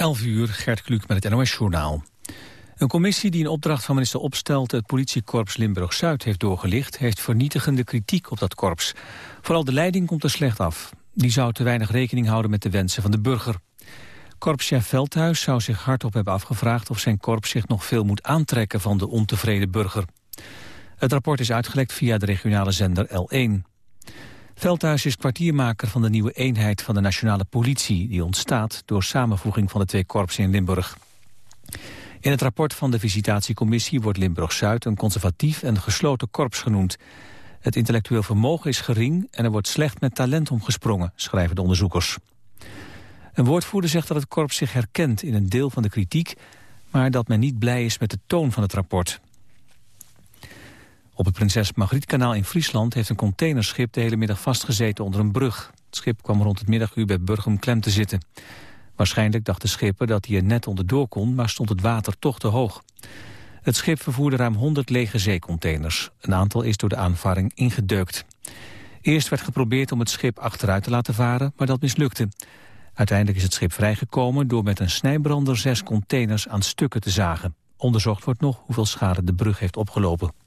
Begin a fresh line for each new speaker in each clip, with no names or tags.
11 uur, Gert Kluk met het NOS-journaal. Een commissie die in opdracht van minister Opstelten het politiekorps Limburg-Zuid heeft doorgelicht, heeft vernietigende kritiek op dat korps. Vooral de leiding komt er slecht af. Die zou te weinig rekening houden met de wensen van de burger. Korpschef Veldhuis zou zich hardop hebben afgevraagd of zijn korps zich nog veel moet aantrekken van de ontevreden burger. Het rapport is uitgelekt via de regionale zender L1. Veldhuis is kwartiermaker van de nieuwe eenheid van de nationale politie... die ontstaat door samenvoeging van de twee korpsen in Limburg. In het rapport van de visitatiecommissie wordt Limburg-Zuid... een conservatief en gesloten korps genoemd. Het intellectueel vermogen is gering en er wordt slecht met talent omgesprongen... schrijven de onderzoekers. Een woordvoerder zegt dat het korps zich herkent in een deel van de kritiek... maar dat men niet blij is met de toon van het rapport. Op het Prinses Margrietkanaal in Friesland heeft een containerschip de hele middag vastgezeten onder een brug. Het schip kwam rond het middaguur bij Burgum klem te zitten. Waarschijnlijk dacht de schipper dat hij er net onderdoor kon, maar stond het water toch te hoog. Het schip vervoerde ruim 100 lege zeecontainers. Een aantal is door de aanvaring ingedeukt. Eerst werd geprobeerd om het schip achteruit te laten varen, maar dat mislukte. Uiteindelijk is het schip vrijgekomen door met een snijbrander zes containers aan stukken te zagen. Onderzocht wordt nog hoeveel schade de brug heeft opgelopen.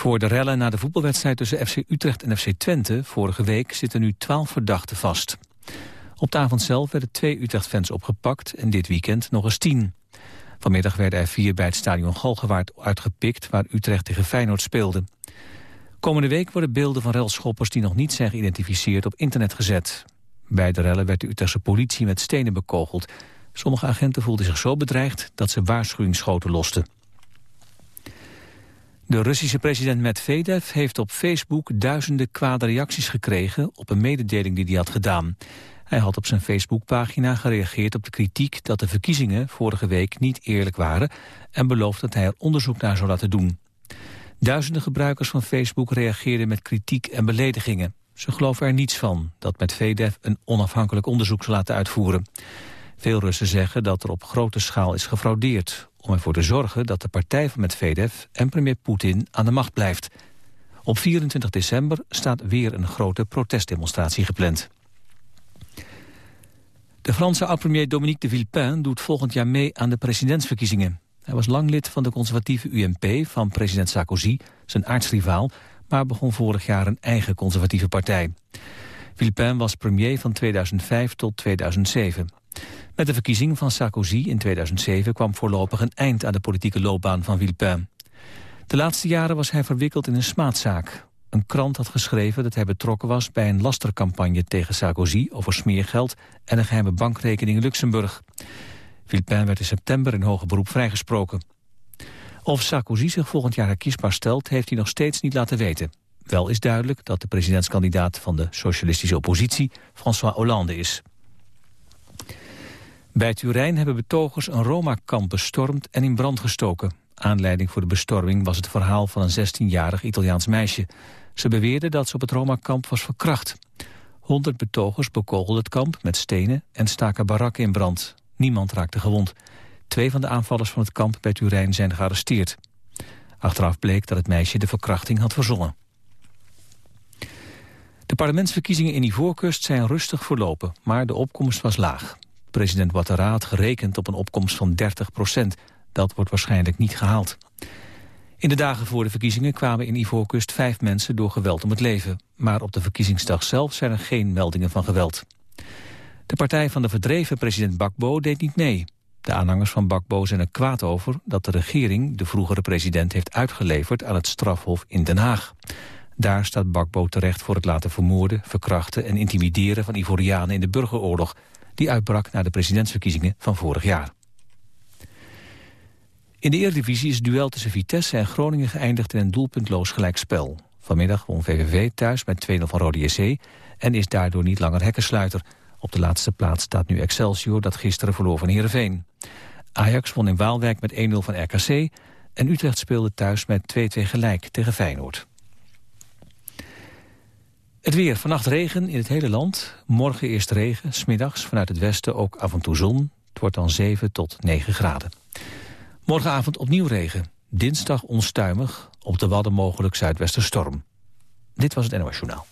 Voor de rellen na de voetbalwedstrijd tussen FC Utrecht en FC Twente vorige week zitten nu twaalf verdachten vast. Op de avond zelf werden twee Utrecht-fans opgepakt en dit weekend nog eens tien. Vanmiddag werden er vier bij het stadion Galgenwaard uitgepikt waar Utrecht tegen Feyenoord speelde. Komende week worden beelden van relschoppers die nog niet zijn geïdentificeerd op internet gezet. Bij de rellen werd de Utrechtse politie met stenen bekogeld. Sommige agenten voelden zich zo bedreigd dat ze waarschuwingsschoten losten. De Russische president Medvedev heeft op Facebook duizenden kwade reacties gekregen op een mededeling die hij had gedaan. Hij had op zijn Facebookpagina gereageerd op de kritiek dat de verkiezingen vorige week niet eerlijk waren en beloofd dat hij er onderzoek naar zou laten doen. Duizenden gebruikers van Facebook reageerden met kritiek en beledigingen. Ze geloven er niets van dat Medvedev een onafhankelijk onderzoek zal laten uitvoeren. Veel Russen zeggen dat er op grote schaal is gefraudeerd om ervoor te zorgen dat de partij van Medvedev en premier Poetin aan de macht blijft. Op 24 december staat weer een grote protestdemonstratie gepland. De Franse oud-premier Dominique de Villepin doet volgend jaar mee aan de presidentsverkiezingen. Hij was lang lid van de conservatieve UMP van president Sarkozy, zijn aartsrivaal, maar begon vorig jaar een eigen conservatieve partij. Villepin was premier van 2005 tot 2007. Met de verkiezing van Sarkozy in 2007 kwam voorlopig een eind aan de politieke loopbaan van Villepin. De laatste jaren was hij verwikkeld in een smaadzaak. Een krant had geschreven dat hij betrokken was bij een lastercampagne tegen Sarkozy over smeergeld en een geheime bankrekening in Luxemburg. Villepin werd in september in hoger beroep vrijgesproken. Of Sarkozy zich volgend jaar herkiesbaar stelt, heeft hij nog steeds niet laten weten. Wel is duidelijk dat de presidentskandidaat van de socialistische oppositie François Hollande is. Bij Turijn hebben betogers een Roma-kamp bestormd en in brand gestoken. Aanleiding voor de bestorming was het verhaal van een 16-jarig Italiaans meisje. Ze beweerde dat ze op het Roma-kamp was verkracht. Honderd betogers bekogelden het kamp met stenen en staken barakken in brand. Niemand raakte gewond. Twee van de aanvallers van het kamp bij Turijn zijn gearresteerd. Achteraf bleek dat het meisje de verkrachting had verzonnen. De parlementsverkiezingen in Ivoorkust zijn rustig verlopen, maar de opkomst was laag. President Ouattara had gerekend op een opkomst van 30 procent. Dat wordt waarschijnlijk niet gehaald. In de dagen voor de verkiezingen kwamen in Ivoorkust vijf mensen door geweld om het leven. Maar op de verkiezingsdag zelf zijn er geen meldingen van geweld. De partij van de verdreven president Bakbo deed niet mee. De aanhangers van Bakbo zijn er kwaad over dat de regering de vroegere president heeft uitgeleverd aan het strafhof in Den Haag. Daar staat Bakbo terecht voor het laten vermoorden, verkrachten en intimideren van Ivorianen in de burgeroorlog die uitbrak na de presidentsverkiezingen van vorig jaar. In de Eredivisie is het duel tussen Vitesse en Groningen geëindigd in een doelpuntloos gelijkspel. Vanmiddag won VVV thuis met 2-0 van Rode JC en is daardoor niet langer hekkensluiter. Op de laatste plaats staat nu Excelsior dat gisteren verloor van Heerenveen. Ajax won in Waalwijk met 1-0 van RKC en Utrecht speelde thuis met 2-2 gelijk tegen Feyenoord. Het weer. Vannacht regen in het hele land. Morgen eerst regen. Smiddags vanuit het westen ook af en toe zon. Het wordt dan 7 tot 9 graden. Morgenavond opnieuw regen. Dinsdag onstuimig. Op de Wadden mogelijk zuidwesterstorm. Dit was het NOS Journaal.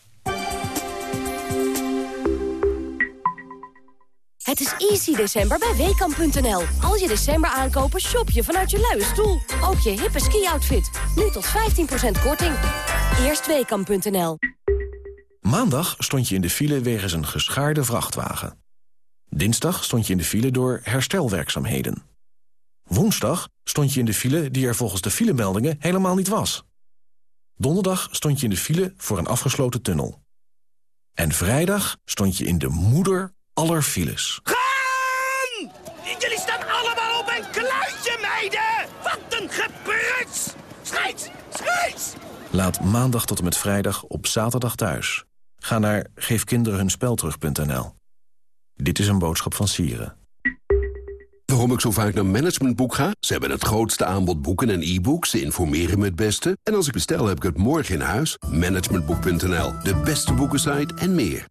Het is easy december bij Weekamp.nl. Als je december aankopen, shop je vanuit je luie stoel. Ook je hippe ski-outfit. Nu tot 15% korting. Eerst Weekamp.nl.
Maandag stond je in de file wegens een geschaarde vrachtwagen. Dinsdag stond je in de file door herstelwerkzaamheden. Woensdag stond je in de file die er volgens de filemeldingen helemaal niet was. Donderdag stond je in de file voor een afgesloten tunnel. En vrijdag stond je in de moeder aller files.
Gaan! Jullie staan allemaal op een kluitje, meiden! Wat een gepruts! Schijt! Schijt!
Laat maandag tot en met vrijdag op zaterdag thuis. Ga naar geefkinderenhunspelterug.nl. Dit is een boodschap van Sieren.
Waarom ik zo vaak naar Managementboek ga? Ze hebben het grootste aanbod boeken en e-books. Ze informeren me het beste. En als ik bestel, heb ik het morgen in huis. Managementboek.nl, de beste boekensite en meer.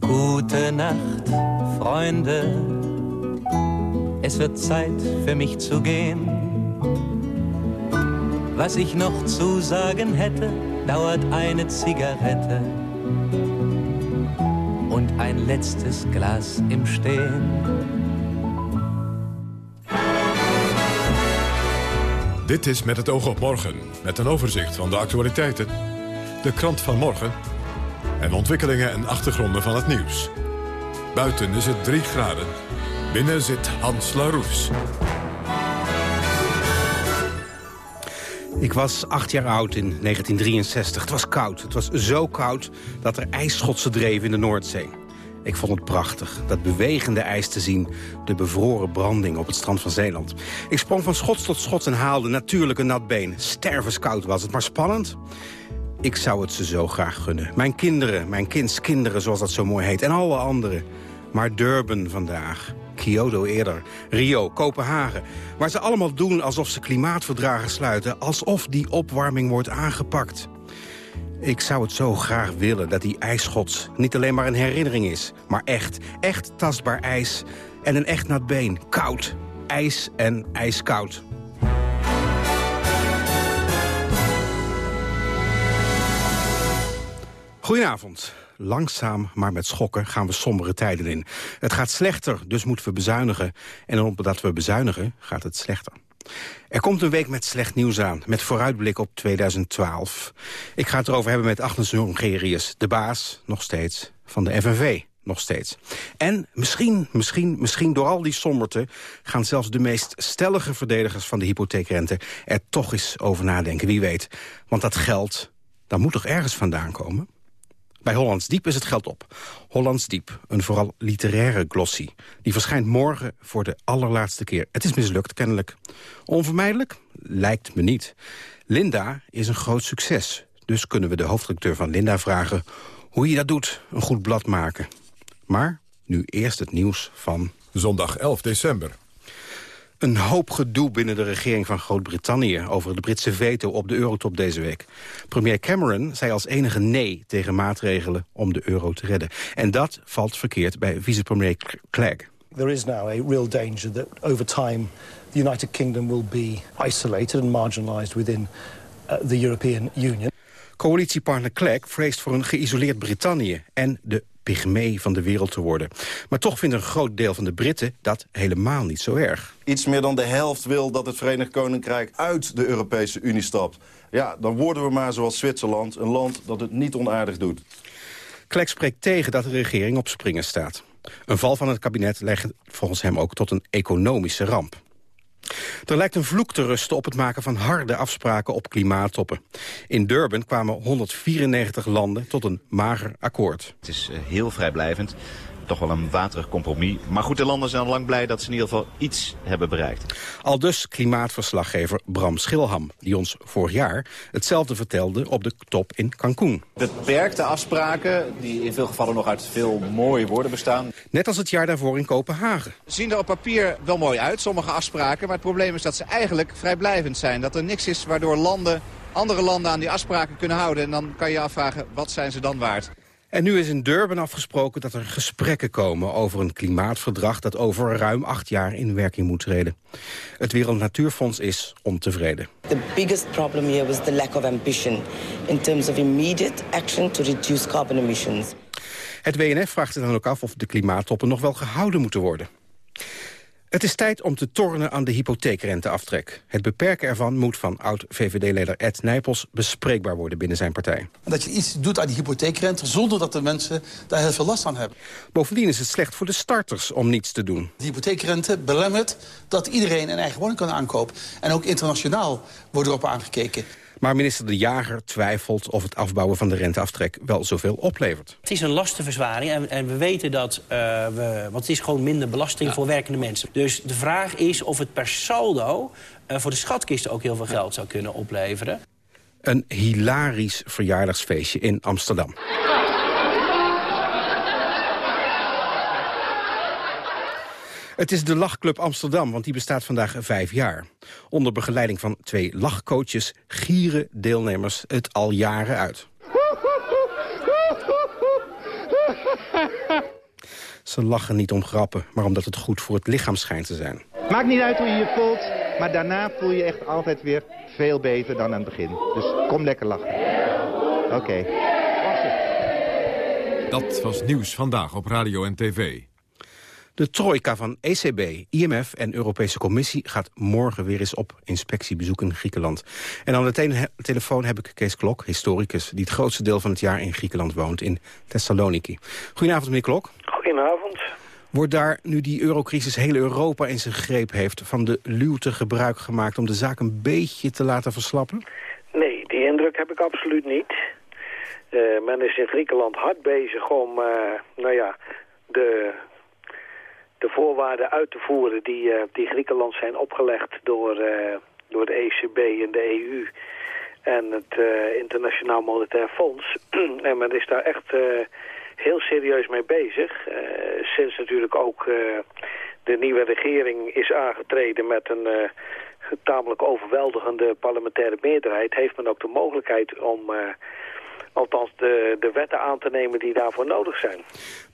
Gute Nacht, Freunde. Es wird Zeit für mich zu gehen. Was ich noch zu sagen hätte, dauert eine Zigarette und ein letztes Glas im Stehen.
Dit is Met het oog op morgen, met een overzicht van de actualiteiten, de krant van morgen en ontwikkelingen en achtergronden van het nieuws. Buiten is het 3 graden. Binnen zit Hans Laroes.
Ik was acht jaar oud in 1963. Het was koud. Het was zo koud dat er ijsschotsen dreven in de Noordzee. Ik vond het prachtig, dat bewegende ijs te zien. De bevroren branding op het strand van Zeeland. Ik sprong van schots tot schots en haalde natuurlijk een nat been. Stervenskoud was het, maar spannend. Ik zou het ze zo graag gunnen. Mijn kinderen, mijn kindskinderen, zoals dat zo mooi heet. En alle anderen. Maar Durban vandaag. Kyoto eerder, Rio, Kopenhagen. Waar ze allemaal doen alsof ze klimaatverdragen sluiten... alsof die opwarming wordt aangepakt. Ik zou het zo graag willen dat die ijsschots niet alleen maar een herinnering is... maar echt, echt tastbaar ijs en een echt nat been. Koud, ijs en ijskoud. Goedenavond. Langzaam, maar met schokken gaan we sombere tijden in. Het gaat slechter, dus moeten we bezuinigen. En omdat we bezuinigen, gaat het slechter. Er komt een week met slecht nieuws aan, met vooruitblik op 2012. Ik ga het erover hebben met Agnes Jongerius, de baas, nog steeds, van de FNV nog steeds. En misschien, misschien, misschien door al die somberte... gaan zelfs de meest stellige verdedigers van de hypotheekrente... er toch eens over nadenken, wie weet. Want dat geld, dat moet toch ergens vandaan komen? Bij Hollands Diep is het geld op. Hollands Diep, een vooral literaire glossy. Die verschijnt morgen voor de allerlaatste keer. Het is mislukt, kennelijk. Onvermijdelijk? Lijkt me niet. Linda is een groot succes. Dus kunnen we de hoofdredacteur van Linda vragen... hoe je dat doet, een goed blad maken. Maar nu eerst het nieuws van...
Zondag 11 december.
Een hoop gedoe binnen de regering van Groot-Brittannië... over de Britse veto op de eurotop deze week. Premier Cameron zei als enige nee tegen maatregelen om de euro te redden. En dat valt verkeerd bij vicepremier Clegg.
There is now a real danger that over time the United Kingdom will be isolated and marginalized within uh, the European Union.
Coalitiepartner Clegg vreest voor een geïsoleerd Brittannië... en de pygmee van de wereld te worden. Maar toch vindt een groot deel van de Britten dat helemaal niet zo erg.
Iets meer dan de helft wil dat het Verenigd Koninkrijk uit de Europese Unie stapt. Ja, dan worden we maar zoals Zwitserland, een land dat het niet onaardig doet.
Clegg spreekt tegen dat de regering op springen staat. Een val van het kabinet legt volgens hem ook tot een economische ramp. Er lijkt een vloek te rusten op het maken van harde afspraken op klimaattoppen. In Durban kwamen 194 landen tot een mager akkoord.
Het is heel vrijblijvend toch wel een waterig compromis. Maar goed, de landen zijn al lang blij dat ze in ieder geval iets hebben bereikt.
Al dus klimaatverslaggever Bram Schilham, die ons vorig jaar hetzelfde vertelde op de top in Cancún.
Beperkte afspraken, die in veel gevallen nog uit veel mooie woorden bestaan.
Net als het jaar daarvoor in Kopenhagen.
Zien er op papier wel mooi uit, sommige afspraken. Maar het probleem is dat ze eigenlijk vrijblijvend zijn. Dat er niks is waardoor landen, andere landen aan die afspraken kunnen houden. En dan kan je afvragen, wat zijn ze dan waard?
En nu is in Durban afgesproken dat er gesprekken komen over een klimaatverdrag dat over ruim acht jaar in werking moet treden. Het Wereld Natuurfonds is ontevreden.
The biggest problem here was the lack of ambition in terms of immediate action to reduce carbon emissions.
Het WNF vraagt zich dan ook af of de klimaattoppen nog wel gehouden moeten worden. Het is tijd om te tornen aan de hypotheekrenteaftrek. Het beperken ervan moet van oud-VVD-leider Ed Nijpels bespreekbaar worden binnen zijn partij.
Dat je iets doet aan die hypotheekrente zonder dat de mensen daar heel veel last van hebben.
Bovendien is het slecht voor de starters om niets te doen.
De hypotheekrente belemmert dat iedereen een eigen woning kan aankopen. En ook internationaal wordt erop aangekeken.
Maar minister De Jager twijfelt of het afbouwen van de renteaftrek wel zoveel oplevert.
Het is een lastenverzwaring en, en we weten dat, uh, we, want het is gewoon minder belasting voor werkende mensen. Dus de vraag is of het per saldo uh, voor de schatkist ook heel veel geld zou kunnen opleveren.
Een hilarisch verjaardagsfeestje in Amsterdam. Het is de Lachclub Amsterdam, want die bestaat vandaag vijf jaar. Onder begeleiding van twee lachcoaches gieren deelnemers het al jaren uit. Ze lachen niet om grappen, maar omdat het goed voor het lichaam schijnt te zijn.
Maakt niet uit hoe je je voelt, maar daarna voel je echt altijd weer veel beter dan aan het begin. Dus kom lekker lachen. Oké. Okay.
Dat was Nieuws Vandaag op Radio en TV.
De trojka van ECB, IMF en Europese Commissie gaat morgen weer eens op inspectiebezoek in Griekenland. En aan de telefoon heb ik Kees Klok, historicus, die het grootste deel van het jaar in Griekenland woont, in Thessaloniki. Goedenavond, meneer Klok.
Goedenavond.
Wordt daar, nu die eurocrisis heel Europa in zijn greep heeft, van de luwte gebruik gemaakt om de zaak een beetje te laten verslappen?
Nee, die indruk heb ik absoluut niet. Uh, men is in Griekenland hard bezig om, uh, nou ja, de de voorwaarden uit te voeren die, uh, die Griekenland zijn opgelegd door, uh, door de ECB en de EU en het uh, Internationaal Monetair Fonds. en men is daar echt heel serieus mee bezig. sinds natuurlijk ook de nieuwe regering is aangetreden met een tamelijk overweldigende parlementaire meerderheid... heeft men ook de mogelijkheid om althans de, de wetten aan te nemen die daarvoor nodig zijn.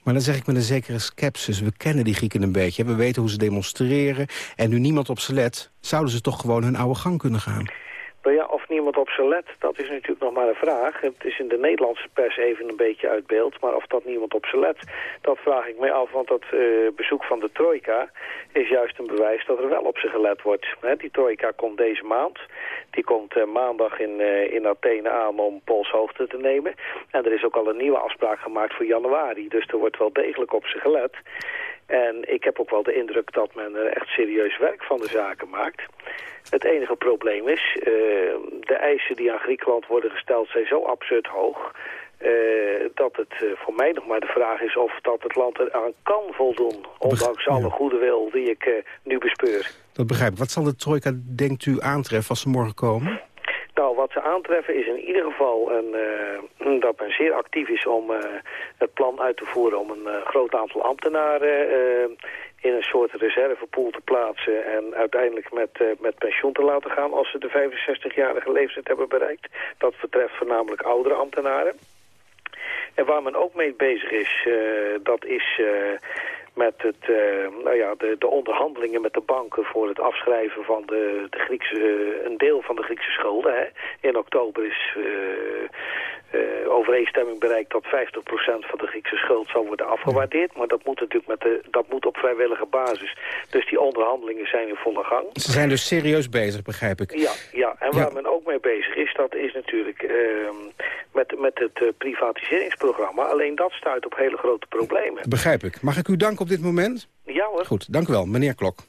Maar dan zeg ik met een zekere sceptisch. We kennen die Grieken een beetje. We weten hoe ze demonstreren. En nu niemand op ze let, zouden ze toch gewoon hun oude gang kunnen gaan?
Nou ja, of niemand op ze let, dat is natuurlijk nog maar een vraag. Het is in de Nederlandse pers even een beetje uit beeld. Maar of dat niemand op ze let, dat vraag ik mij af. Want dat uh, bezoek van de trojka is juist een bewijs dat er wel op ze gelet wordt. die trojka komt deze maand. Die komt uh, maandag in, uh, in Athene aan om polshoogte te nemen. En er is ook al een nieuwe afspraak gemaakt voor januari. Dus er wordt wel degelijk op ze gelet. En ik heb ook wel de indruk dat men er echt serieus werk van de zaken maakt. Het enige probleem is, uh, de eisen die aan Griekenland worden gesteld zijn zo absurd hoog... Uh, dat het uh, voor mij nog maar de vraag is of dat het land eraan kan voldoen. Ondanks alle goede wil die ik nu bespeur.
Dat begrijp ik. Wat zal de trojka, denkt u, aantreffen als ze morgen komen?
Wat ze aantreffen is in ieder geval een, uh, dat men zeer actief is om uh, het plan uit te voeren om een uh, groot aantal ambtenaren in een soort reservepool te plaatsen en uiteindelijk met, met pensioen te laten gaan als ze de 65-jarige leeftijd hebben bereikt. Dat betreft voornamelijk oudere ambtenaren. En waar men ook mee bezig is, dat is met het, uh, nou ja, de, de, onderhandelingen met de banken voor het afschrijven van de, de Griekse, een deel van de Griekse schulden. Hè. In oktober is uh, uh, overeenstemming bereikt dat 50% van de Griekse schuld zal worden afgewaardeerd. Maar dat moet natuurlijk met de, dat moet op vrijwillige basis. Dus die onderhandelingen zijn in volle gang.
Ze zijn dus serieus bezig, begrijp ik.
Ja, ja. en waar men ook mee bezig is, dat is natuurlijk ehm, met, met het privatiseringsprogramma. Alleen dat stuit op hele grote problemen.
Begrijp ik. Mag ik u danken op dit moment?
Ja hoor.
Goed, dank u wel, meneer Klok.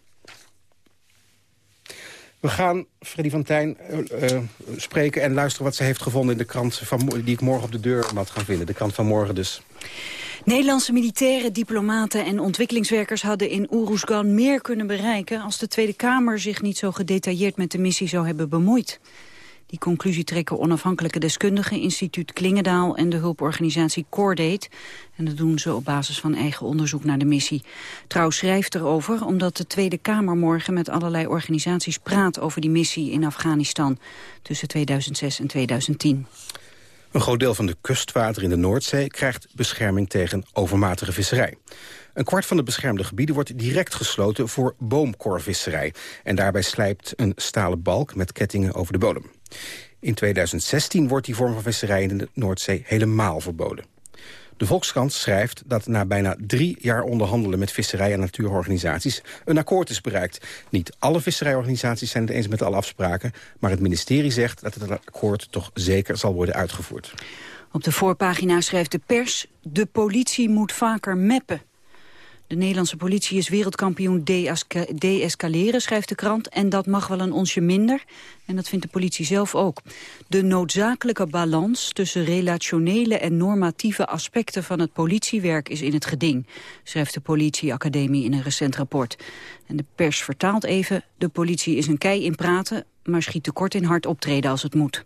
We gaan Freddy van Tijn uh, uh, spreken en luisteren wat ze heeft gevonden in de krant van, die ik morgen op de deur had gaan vinden. De krant van morgen dus.
Nederlandse militairen, diplomaten en ontwikkelingswerkers hadden in Oeroesgan meer kunnen bereiken als de Tweede Kamer zich niet zo gedetailleerd met de missie zou hebben bemoeid. Die conclusie trekken onafhankelijke deskundigen, instituut Klingendaal en de hulporganisatie Cordate. En dat doen ze op basis van eigen onderzoek naar de missie. Trouw schrijft erover omdat de Tweede Kamer morgen met allerlei organisaties praat over die missie in Afghanistan tussen 2006 en 2010.
Een groot deel van de kustwater in de Noordzee krijgt bescherming tegen overmatige visserij. Een kwart van de beschermde gebieden wordt direct gesloten voor boomkorvisserij. En daarbij slijpt een stalen balk met kettingen over de bodem. In 2016 wordt die vorm van visserij in de Noordzee helemaal verboden. De Volkskrant schrijft dat na bijna drie jaar onderhandelen... met visserij- en natuurorganisaties een akkoord is bereikt. Niet alle visserijorganisaties zijn het eens met alle afspraken... maar het ministerie zegt dat het akkoord toch zeker zal worden uitgevoerd.
Op de voorpagina schrijft de pers... de politie moet vaker meppen. De Nederlandse politie is wereldkampioen de-escaleren, schrijft de krant. En dat mag wel een onsje minder. En dat vindt de politie zelf ook. De noodzakelijke balans tussen relationele en normatieve aspecten van het politiewerk is in het geding, schrijft de politieacademie in een recent rapport. En de pers vertaalt even, de politie is een kei in praten, maar schiet tekort in hard optreden als het moet.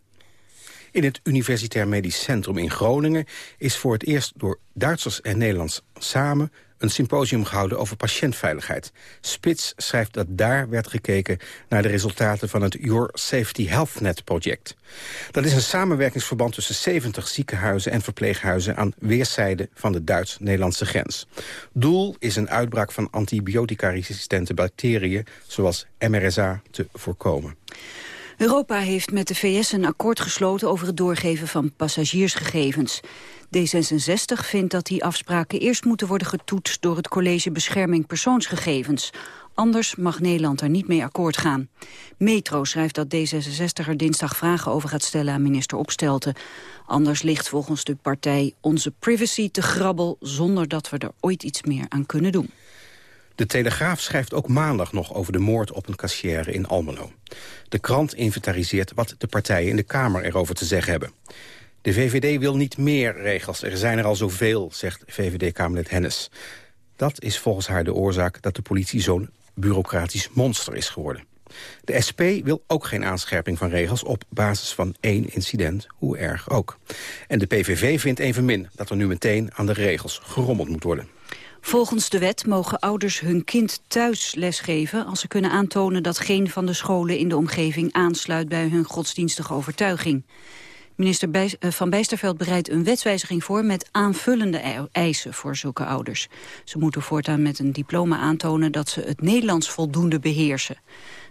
In het Universitair Medisch Centrum in Groningen is voor het eerst door Duitsers en Nederlands samen een symposium gehouden over patiëntveiligheid. Spits schrijft dat daar werd gekeken naar de resultaten van het Your Safety Health Net project. Dat is een samenwerkingsverband tussen 70 ziekenhuizen en verpleeghuizen aan weerszijden van de Duits-Nederlandse grens. Doel is een uitbraak van antibiotica-resistente bacteriën zoals MRSA te voorkomen.
Europa heeft met de VS een akkoord gesloten over het doorgeven van passagiersgegevens. D66 vindt dat die afspraken eerst moeten worden getoetst door het College Bescherming Persoonsgegevens. Anders mag Nederland er niet mee akkoord gaan. Metro schrijft dat D66 er dinsdag vragen over gaat stellen aan minister Opstelten. Anders ligt volgens de partij onze privacy te grabbel zonder dat we er ooit iets meer aan kunnen doen.
De Telegraaf schrijft ook maandag nog over de moord op een kassière in Almelo. De krant inventariseert wat de partijen in de Kamer erover te zeggen hebben. De VVD wil niet meer regels, er zijn er al zoveel, zegt VVD-Kamerlid Hennis. Dat is volgens haar de oorzaak dat de politie zo'n bureaucratisch monster is geworden. De SP wil ook geen aanscherping van regels op basis van één incident, hoe erg ook. En de PVV vindt evenmin dat er nu meteen aan de regels gerommeld moet worden.
Volgens de wet mogen ouders hun kind thuis lesgeven... als ze kunnen aantonen dat geen van de scholen in de omgeving aansluit bij hun godsdienstige overtuiging. Minister eh, Van Bijsterveld bereidt een wetswijziging voor... met aanvullende eisen voor zulke ouders. Ze moeten voortaan met een diploma aantonen... dat ze het Nederlands voldoende beheersen.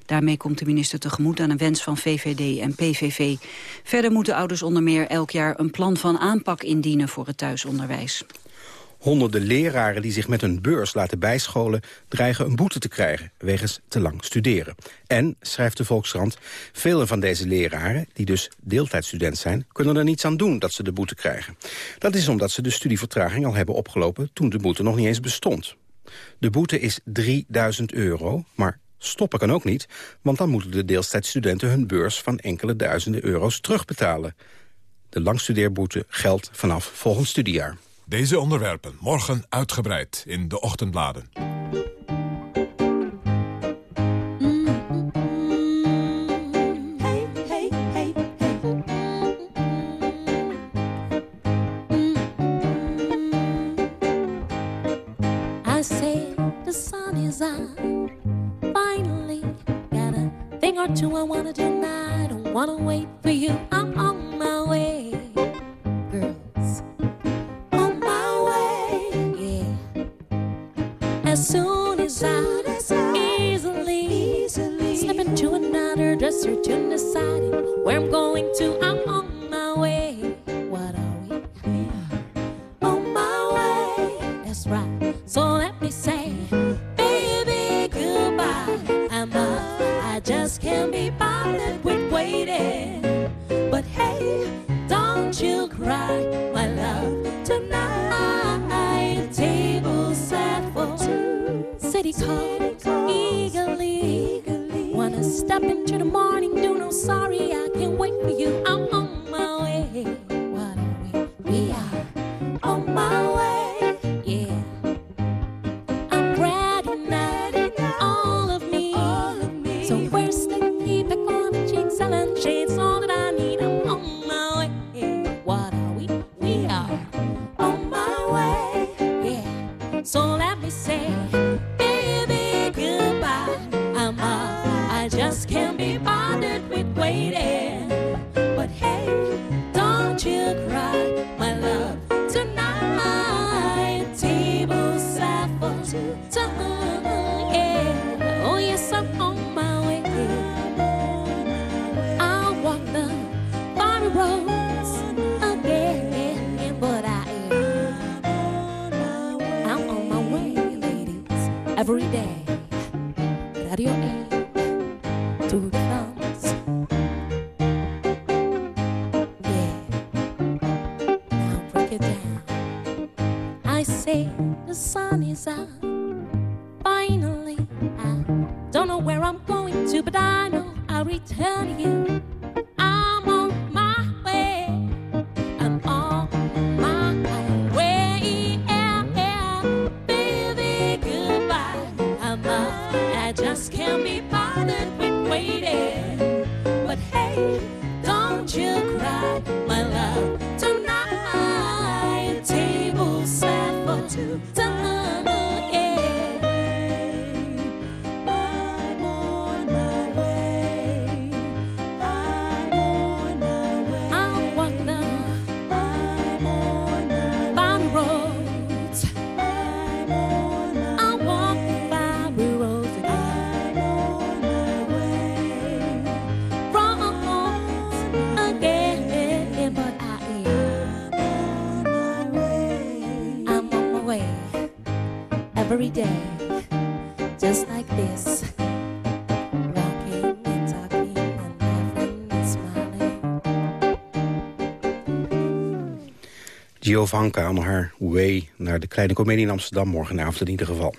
Daarmee komt de minister tegemoet aan een wens van VVD en PVV. Verder moeten ouders onder meer elk jaar een plan van aanpak indienen voor het thuisonderwijs.
Honderden leraren die zich met hun beurs laten bijscholen... dreigen een boete te krijgen wegens te lang studeren. En, schrijft de Volkskrant, vele van deze leraren... die dus deeltijdstudent zijn, kunnen er niets aan doen dat ze de boete krijgen. Dat is omdat ze de studievertraging al hebben opgelopen... toen de boete nog niet eens bestond. De boete is 3000 euro, maar stoppen kan ook niet... want dan moeten de deeltijdstudenten hun beurs van enkele duizenden euro's terugbetalen. De langstudeerboete geldt vanaf volgend studiejaar.
Deze onderwerpen morgen uitgebreid in de ochtendbladen.
I wanna do now. I don't wanna wait for you. I'm on my way. As soon as I easily, easily. slip into another dresser to deciding where I'm going just can't be every day, just like this. And.
Giovanka on haar way naar de Kleine Comedie in Amsterdam... morgenavond in ieder geval.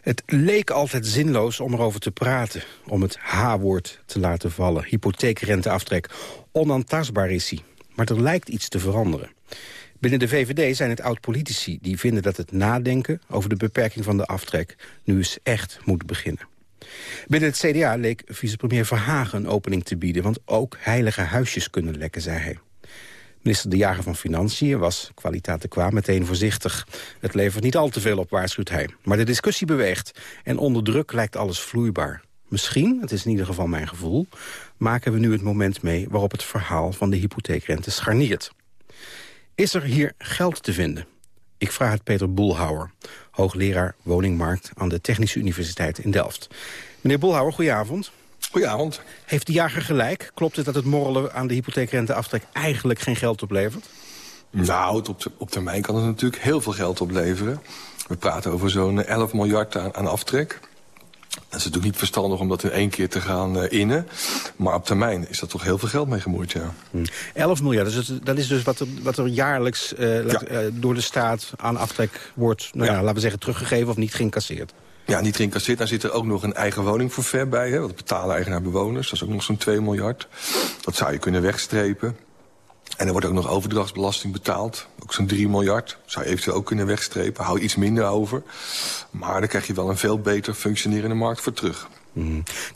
Het leek altijd zinloos om erover te praten, om het H-woord te laten vallen. Hypotheekrenteaftrek. Onaantastbaar is hij. Maar er lijkt iets te veranderen. Binnen de VVD zijn het oud-politici die vinden dat het nadenken... over de beperking van de aftrek nu eens echt moet beginnen. Binnen het CDA leek vicepremier Verhagen een opening te bieden... want ook heilige huisjes kunnen lekken, zei hij. Minister De Jager van Financiën was, kwaliteit te qua, meteen voorzichtig. Het levert niet al te veel op, waarschuwt hij. Maar de discussie beweegt en onder druk lijkt alles vloeibaar. Misschien, het is in ieder geval mijn gevoel... maken we nu het moment mee waarop het verhaal van de hypotheekrente scharniert. Is er hier geld te vinden? Ik vraag het Peter Boelhouwer, hoogleraar woningmarkt... aan de Technische Universiteit in Delft. Meneer Boelhouwer, goedenavond.
Goedenavond.
Heeft de jager gelijk? Klopt het dat het morrelen aan de hypotheekrenteaftrek... eigenlijk geen geld oplevert?
Nou, op, op termijn kan het natuurlijk heel veel geld opleveren. We praten over zo'n 11 miljard aan, aan aftrek. Dat is natuurlijk niet verstandig om dat in één keer te gaan eh, innen. Maar op termijn is dat toch heel veel geld mee gemoeid, ja.
11 miljard, dus dat is dus wat er, wat er jaarlijks eh, eh, door de staat aan aftrek wordt... Nou ja. laten we zeggen, teruggegeven of niet geïncasseerd.
Ja, niet geïncasseerd. Dan zit er ook nog een eigen woningforfait bij. Hè? Dat betalen eigenaar-bewoners. Dat is ook nog zo'n 2 miljard. Dat zou je kunnen wegstrepen. En er wordt ook nog overdrachtsbelasting betaald. Ook zo'n 3 miljard. Zou je eventueel ook kunnen wegstrepen. Hou iets minder over. Maar dan krijg je wel een veel beter functionerende markt voor terug.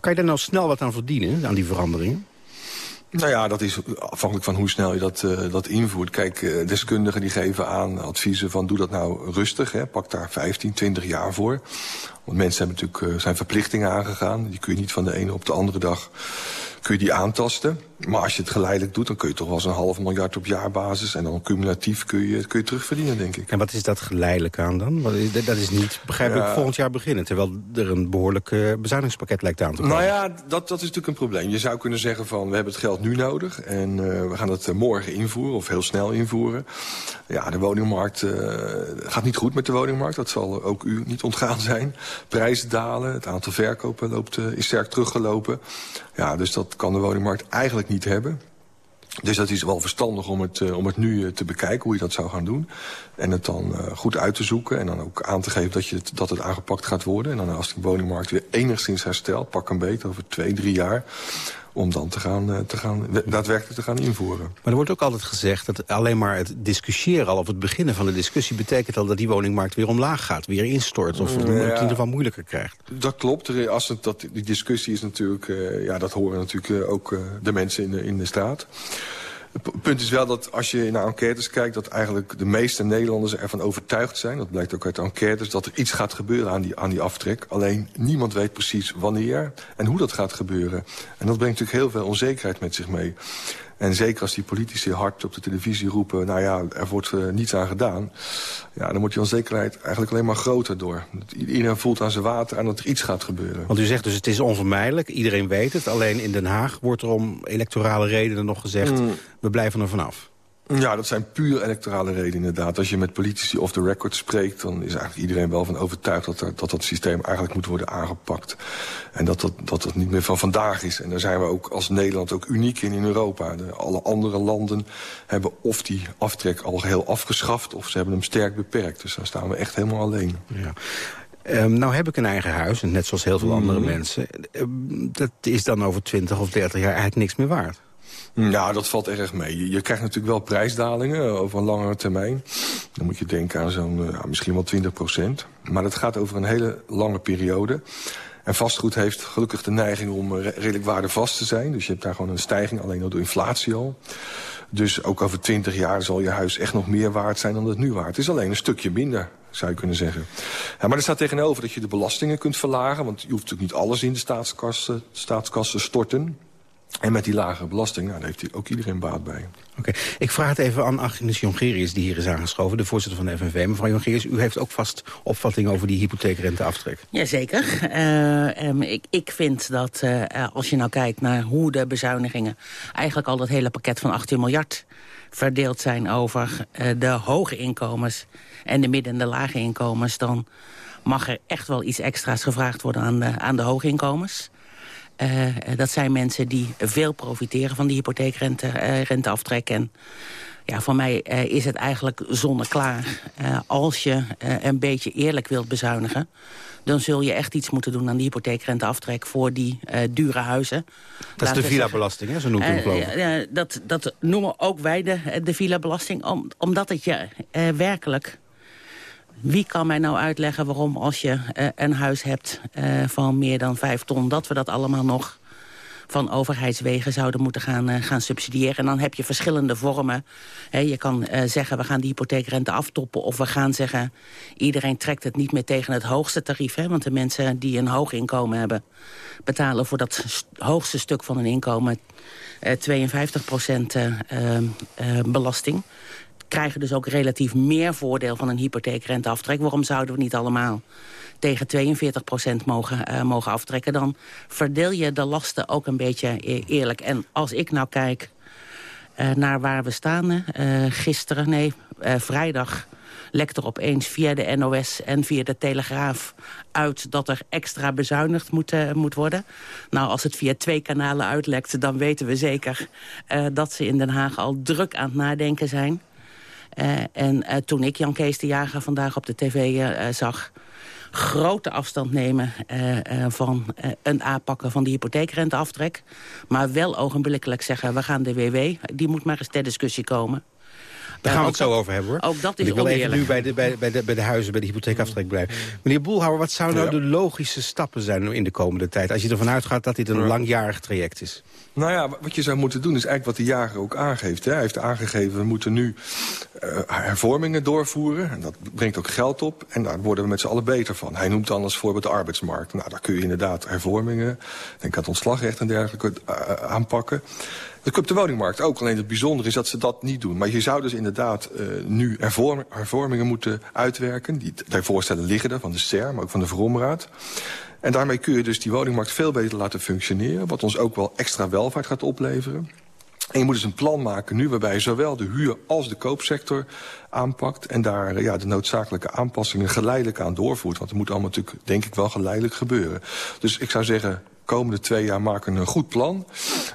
Kan je daar nou snel wat aan verdienen, aan die veranderingen?
Nou ja, dat is afhankelijk van hoe snel je dat, eh, dat invoert. Kijk, eh, deskundigen die geven aan adviezen van doe dat nou rustig. Hè. Pak daar 15, 20 jaar voor. Want mensen hebben natuurlijk, eh, zijn verplichtingen aangegaan. Die kun je niet van de ene op de andere dag kun je die aantasten. Maar als je het geleidelijk doet, dan kun je toch wel eens een half miljard op jaarbasis. En dan cumulatief kun je, kun je terugverdienen, denk ik.
En wat is dat geleidelijk aan dan? Dat is niet, begrijpelijk,
Ja.
volgend jaar beginnen... terwijl er een behoorlijk eh, bezuinigingspakket lijkt aan te komen.
Nou ja, dat, dat is natuurlijk een probleem. Je zou kunnen zeggen van, we hebben het geld nu nodig... en eh, we gaan het eh, morgen invoeren, of heel snel invoeren. Ja, de woningmarkt gaat niet goed met de woningmarkt. Dat zal ook u niet ontgaan zijn. Prijzen dalen, het aantal verkopen loopt, is sterk teruggelopen. Ja, dus dat kan de woningmarkt eigenlijk niet hebben. Dus dat is wel verstandig om het, eh, om het nu eh, te bekijken, hoe je dat zou gaan doen. En het dan eh, goed uit te zoeken en dan ook aan te geven dat, je het, dat het aangepakt gaat worden. En dan als die woningmarkt weer enigszins herstelt, pak een beet over twee, drie jaar... om dan te gaan, eh, te gaan, we- daadwerkelijk te gaan invoeren.
Maar er wordt ook altijd gezegd dat alleen maar het discussiëren... al of het beginnen van de discussie betekent al dat die woningmarkt weer omlaag gaat. Weer instort of het in
Ja.
ieder geval moeilijker krijgt.
Dat klopt. Als het, dat, die discussie is natuurlijk... eh, ja, dat horen natuurlijk eh, ook de mensen in de, in de straat. Het punt is wel dat als je naar enquêtes kijkt... dat eigenlijk de meeste Nederlanders ervan overtuigd zijn... dat blijkt ook uit de enquêtes... dat er iets gaat gebeuren aan die, aan die aftrek. Alleen niemand weet precies wanneer en hoe dat gaat gebeuren. En dat brengt natuurlijk heel veel onzekerheid met zich mee. En zeker als die politici hard op de televisie roepen... nou ja, er wordt eh, niets aan gedaan... ja, dan wordt die onzekerheid eigenlijk alleen maar groter door. Iedereen voelt aan zijn water aan dat er iets gaat gebeuren.
Want u zegt dus het is onvermijdelijk, iedereen weet het. Alleen in Den Haag wordt er om electorale redenen nog gezegd...
Mm.
we blijven er vanaf.
Ja, dat zijn puur electorale redenen inderdaad. Als je met politici off the record spreekt... dan is eigenlijk iedereen wel van overtuigd dat er, dat, dat systeem eigenlijk moet worden aangepakt. En dat dat, dat dat niet meer van vandaag is. En daar zijn we ook als Nederland ook uniek in in Europa. De, alle andere landen hebben of die aftrek al geheel afgeschaft... of ze hebben hem sterk beperkt. Dus daar staan we echt helemaal alleen.
Ja. Um, nou heb ik een eigen huis, net zoals heel veel andere
Mhm.
mensen. Um, dat is dan over 20 of 30 jaar eigenlijk niks meer waard.
Ja, dat valt erg mee. Je, krijgt natuurlijk wel prijsdalingen eh, over een langere termijn. Dan moet je denken aan zo'n uh, misschien wel 20 procent. Maar dat gaat over een hele lange periode. En vastgoed heeft gelukkig de neiging om re redelijk waardevast te zijn. Dus je hebt daar gewoon een stijging, alleen al door inflatie al. Dus ook over 20 jaar zal je huis echt nog meer waard zijn dan het nu waard. Is alleen een stukje minder, zou je kunnen zeggen. Ja, maar er staat tegenover dat je de belastingen kunt verlagen. Want je hoeft natuurlijk niet alles in de staatskassen, staatskas te storten. En met die lagere belasting, nou, daar heeft ook iedereen baat bij.
Oké, ik vraag het even aan Agnes Jongerius, die hier is aangeschoven, de voorzitter van de FNV. Mevrouw Jongerius, u heeft ook vast opvattingen over die hypotheekrenteaftrek.
Jazeker. Uh, um, ik, ik vind dat uh, als je nou kijkt naar hoe de bezuinigingen... eigenlijk al dat hele pakket van 18 miljard verdeeld zijn over uh, de hoge inkomens... en de midden- en de lage inkomens... dan mag er echt wel iets extra's gevraagd worden aan de, aan de hoge inkomens... Uh, dat zijn mensen die veel profiteren van die hypotheekrenteaftrek. Uh, en ja, voor mij uh, is het eigenlijk zonneklaar. als je een beetje eerlijk wilt bezuinigen... dan zul je echt iets moeten doen aan die hypotheekrenteaftrek... voor die dure huizen.
Dat is de villa-belasting, hè? Zo noemt u geloof ik.
dat, dat noemen ook wij de, de villa-belasting... Om, omdat het je werkelijk wie kan mij nou uitleggen waarom als je uh, een huis hebt uh, van meer dan vijf ton... dat we dat allemaal nog van overheidswegen zouden moeten gaan, uh, gaan subsidiëren. En dan heb je verschillende vormen. Je kan zeggen, we gaan die hypotheekrente aftoppen... of we gaan zeggen, iedereen trekt het niet meer tegen het hoogste tarief. Hè, want de mensen die een hoog inkomen hebben... betalen voor dat hoogste stuk van hun inkomen... 52 procent belasting krijgen dus ook relatief meer voordeel van een hypotheekrenteaftrek. Waarom zouden we niet allemaal tegen 42 mogen, uh, mogen aftrekken? Dan verdeel je de lasten ook een beetje eerlijk. En als ik nou kijk uh, naar waar we staan, uh, gisteren, nee, vrijdag lekt er opeens via de NOS en via de Telegraaf uit dat er extra bezuinigd moet, moet worden. Nou, als het via twee kanalen uitlekt, dan weten we zeker dat ze in Den Haag al druk aan het nadenken zijn. Uh, en uh, toen ik Jan Kees de Jager vandaag op de tv uh, zag... grote afstand nemen van een aanpakken van de hypotheekrenteaftrek... maar wel ogenblikkelijk zeggen, we gaan de WW, die moet maar eens ter discussie komen...
Daar gaan we het zo over hebben, hoor.
Ook dat is
Ik wil even nu bij de, bij, bij, de, bij de huizen, bij de hypotheekaftrek blijven. Meneer Boelhouwer, wat zouden nou
Ja.
de logische stappen zijn in de komende tijd... als je ervan uitgaat dat dit een langjarig traject is?
Nou ja, wat je zou moeten doen is eigenlijk wat de jager ook aangeeft. Hè. Hij heeft aangegeven, we moeten nu uh, hervormingen doorvoeren. En dat brengt ook geld op. En daar worden we met z'n allen beter van. Hij noemt dan als voorbeeld de arbeidsmarkt. Nou, daar kun je inderdaad hervormingen, denk aan het ontslagrecht en dergelijke, uh, aanpakken. Dat komt de woningmarkt ook. Alleen het bijzondere is dat ze dat niet doen. Maar je zou dus inderdaad uh, nu hervorm, hervormingen moeten uitwerken. Die, die voorstellen liggen van de SER, maar ook van de Veromraad. En daarmee kun je dus die woningmarkt veel beter laten functioneren. Wat ons ook wel extra welvaart gaat opleveren. En je moet dus een plan maken nu waarbij je zowel de huur als de koopsector aanpakt. En daar ja, de noodzakelijke aanpassingen geleidelijk aan doorvoert. Want het moet allemaal natuurlijk, denk ik, wel geleidelijk gebeuren. Dus ik zou zeggen, komende twee jaar maken een goed plan.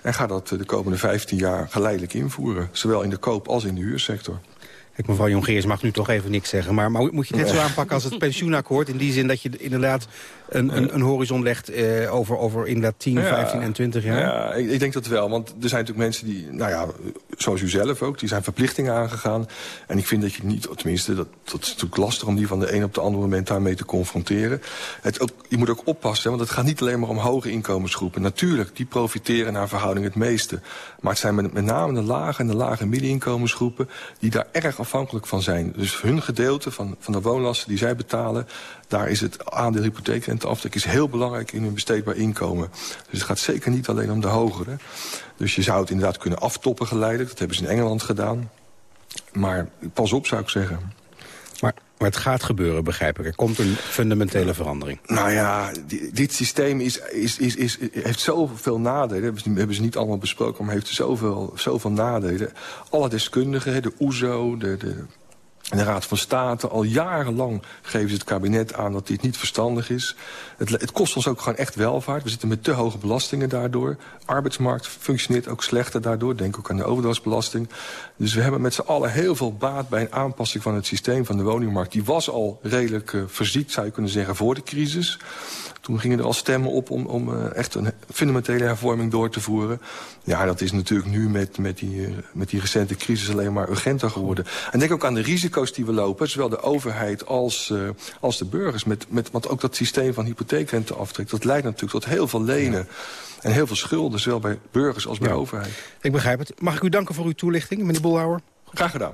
En ga dat de komende 15 jaar geleidelijk invoeren. Zowel in de koop als in de huursector.
Kijk, mevrouw Jongeers mag nu toch even niks zeggen. Maar, maar moet je het net zo aanpakken als het pensioenakkoord? In die zin dat je inderdaad een, een, een horizon legt eh, over, over inderdaad 10,
Ja.
15 en 20 jaar?
Ja, ik, ik denk dat wel. Want er zijn natuurlijk mensen die, nou ja, zoals u zelf ook, die zijn verplichtingen aangegaan. En ik vind dat je niet, tenminste, dat, dat is natuurlijk lastig om die van de een op de andere moment daarmee te confronteren. Het ook, je moet ook oppassen, want het gaat niet alleen maar om hoge inkomensgroepen. Natuurlijk, die profiteren naar verhouding het meeste. Maar het zijn met, met name de lage en de lage middeninkomensgroepen die daar erg afhankelijk van zijn. Dus hun gedeelte van, van de woonlasten die zij betalen, daar is het aandeel hypotheekrenteaftrek is heel belangrijk in hun besteedbaar inkomen. Dus het gaat zeker niet alleen om de hogere. Dus je zou het inderdaad kunnen aftoppen geleidelijk. Dat hebben ze in Engeland gedaan. Maar pas op, zou ik zeggen.
Maar Maar het gaat gebeuren, begrijp ik. Er komt een fundamentele verandering.
Nou ja, di- dit systeem is, is, is, is, heeft zoveel nadelen. Niet- hebben ze niet allemaal besproken, maar heeft zoveel, zoveel nadelen. Alle deskundigen, de OESO, de, de, de Raad van State... al jarenlang geven ze het kabinet aan dat dit niet verstandig is. Het, het kost ons ook gewoon echt welvaart. We zitten met te hoge belastingen daardoor. Arbeidsmarkt functioneert ook slechter daardoor. Denk ook aan de overdrachtsbelasting. Dus we hebben met z'n allen heel veel baat bij een aanpassing van het systeem van de woningmarkt. Die was al redelijk eh, verziekt, zou je kunnen zeggen, voor de crisis. Toen gingen er al stemmen op om, om eh, echt een fundamentele hervorming door te voeren. Ja, dat is natuurlijk nu met, met, die, eh, met die recente crisis alleen maar urgenter geworden. En denk ook aan de risico's die we lopen, zowel de overheid als, eh, als de burgers. Met, met, want ook dat systeem van hypotheekrenteaftrek, dat leidt natuurlijk tot heel veel lenen. En heel veel schulden, zowel bij burgers als bij
Ja.
overheid.
Ik begrijp het. Mag ik u danken voor uw toelichting, meneer Boelhouwer?
Graag gedaan.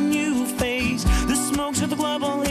trouble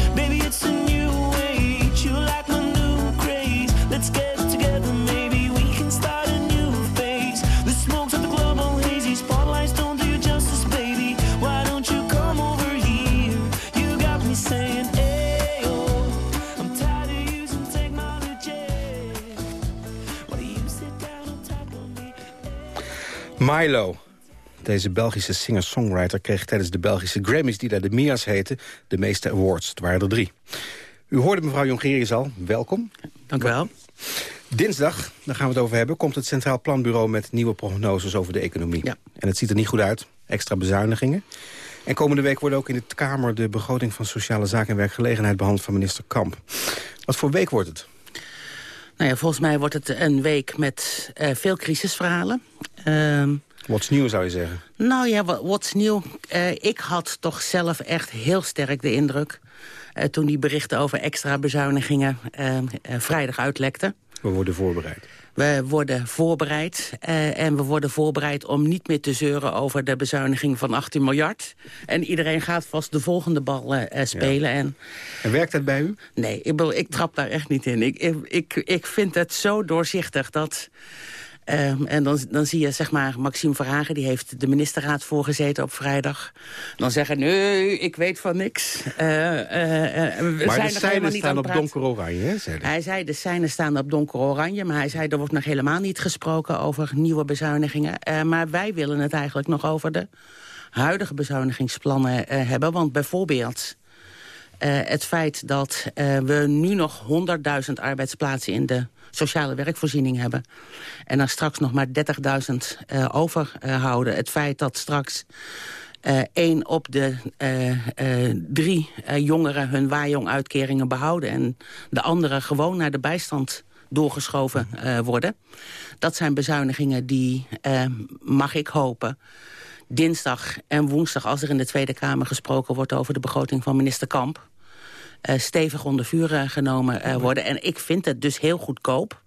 Milo. Deze Belgische singer-songwriter kreeg tijdens de Belgische Grammys... die daar de Mia's heten, de meeste awards. Het waren er drie. U hoorde mevrouw Jongerius al. Welkom.
Dank u wel.
Dinsdag, daar gaan we het over hebben... komt het Centraal Planbureau met nieuwe prognoses over de economie.
Ja.
En het ziet er niet goed uit. Extra bezuinigingen. En komende week wordt ook in de Kamer... de begroting van Sociale Zaken en Werkgelegenheid behandeld van minister Kamp. Wat voor week wordt het?
Nou ja, volgens mij wordt het een week met eh, veel crisisverhalen. Ehm,
What's nieuw, zou je zeggen?
nou ja, what's nieuw? Eh, ik had toch zelf echt heel sterk de indruk... eh, toen die berichten over extra bezuinigingen eh, eh, vrijdag uitlekten.
We worden voorbereid.
We worden voorbereid eh, en we worden voorbereid om niet meer te zeuren over de bezuiniging van 18 miljard. En iedereen gaat vast de volgende bal eh, eh, spelen. En,
En werkt dat bij u?
nee, ik, ik trap daar echt niet in. Ik, ik, ik, ik vind het zo doorzichtig dat... Ehm, en dan, dan zie je, zeg maar, Maxime Verhagen... die heeft de ministerraad voorgezeten op vrijdag. Dan zeggen, nee, ik weet van niks. We
maar
zijn
de
niet
staan
aan
op
het praten.
donker-oranje, hè, zei hij.
Zei, de seinen staan op donker-oranje. Maar hij zei, er wordt nog helemaal niet gesproken over nieuwe bezuinigingen. Maar wij willen het eigenlijk nog over de huidige bezuinigingsplannen hebben. Want bijvoorbeeld het feit dat we nu nog 100.000 arbeidsplaatsen in de sociale werkvoorziening hebben. En dan straks nog maar 30.000 eh overhouden. Het feit dat straks één op de drie jongeren hun waaijong-uitkeringen behouden... en de andere gewoon naar de bijstand doorgeschoven worden. Dat zijn bezuinigingen die, mag ik hopen dinsdag en woensdag, als er in de Tweede Kamer gesproken wordt over de begroting van minister Kamp, stevig onder vuur uh, genomen uh, worden. En ik vind het dus heel goedkoop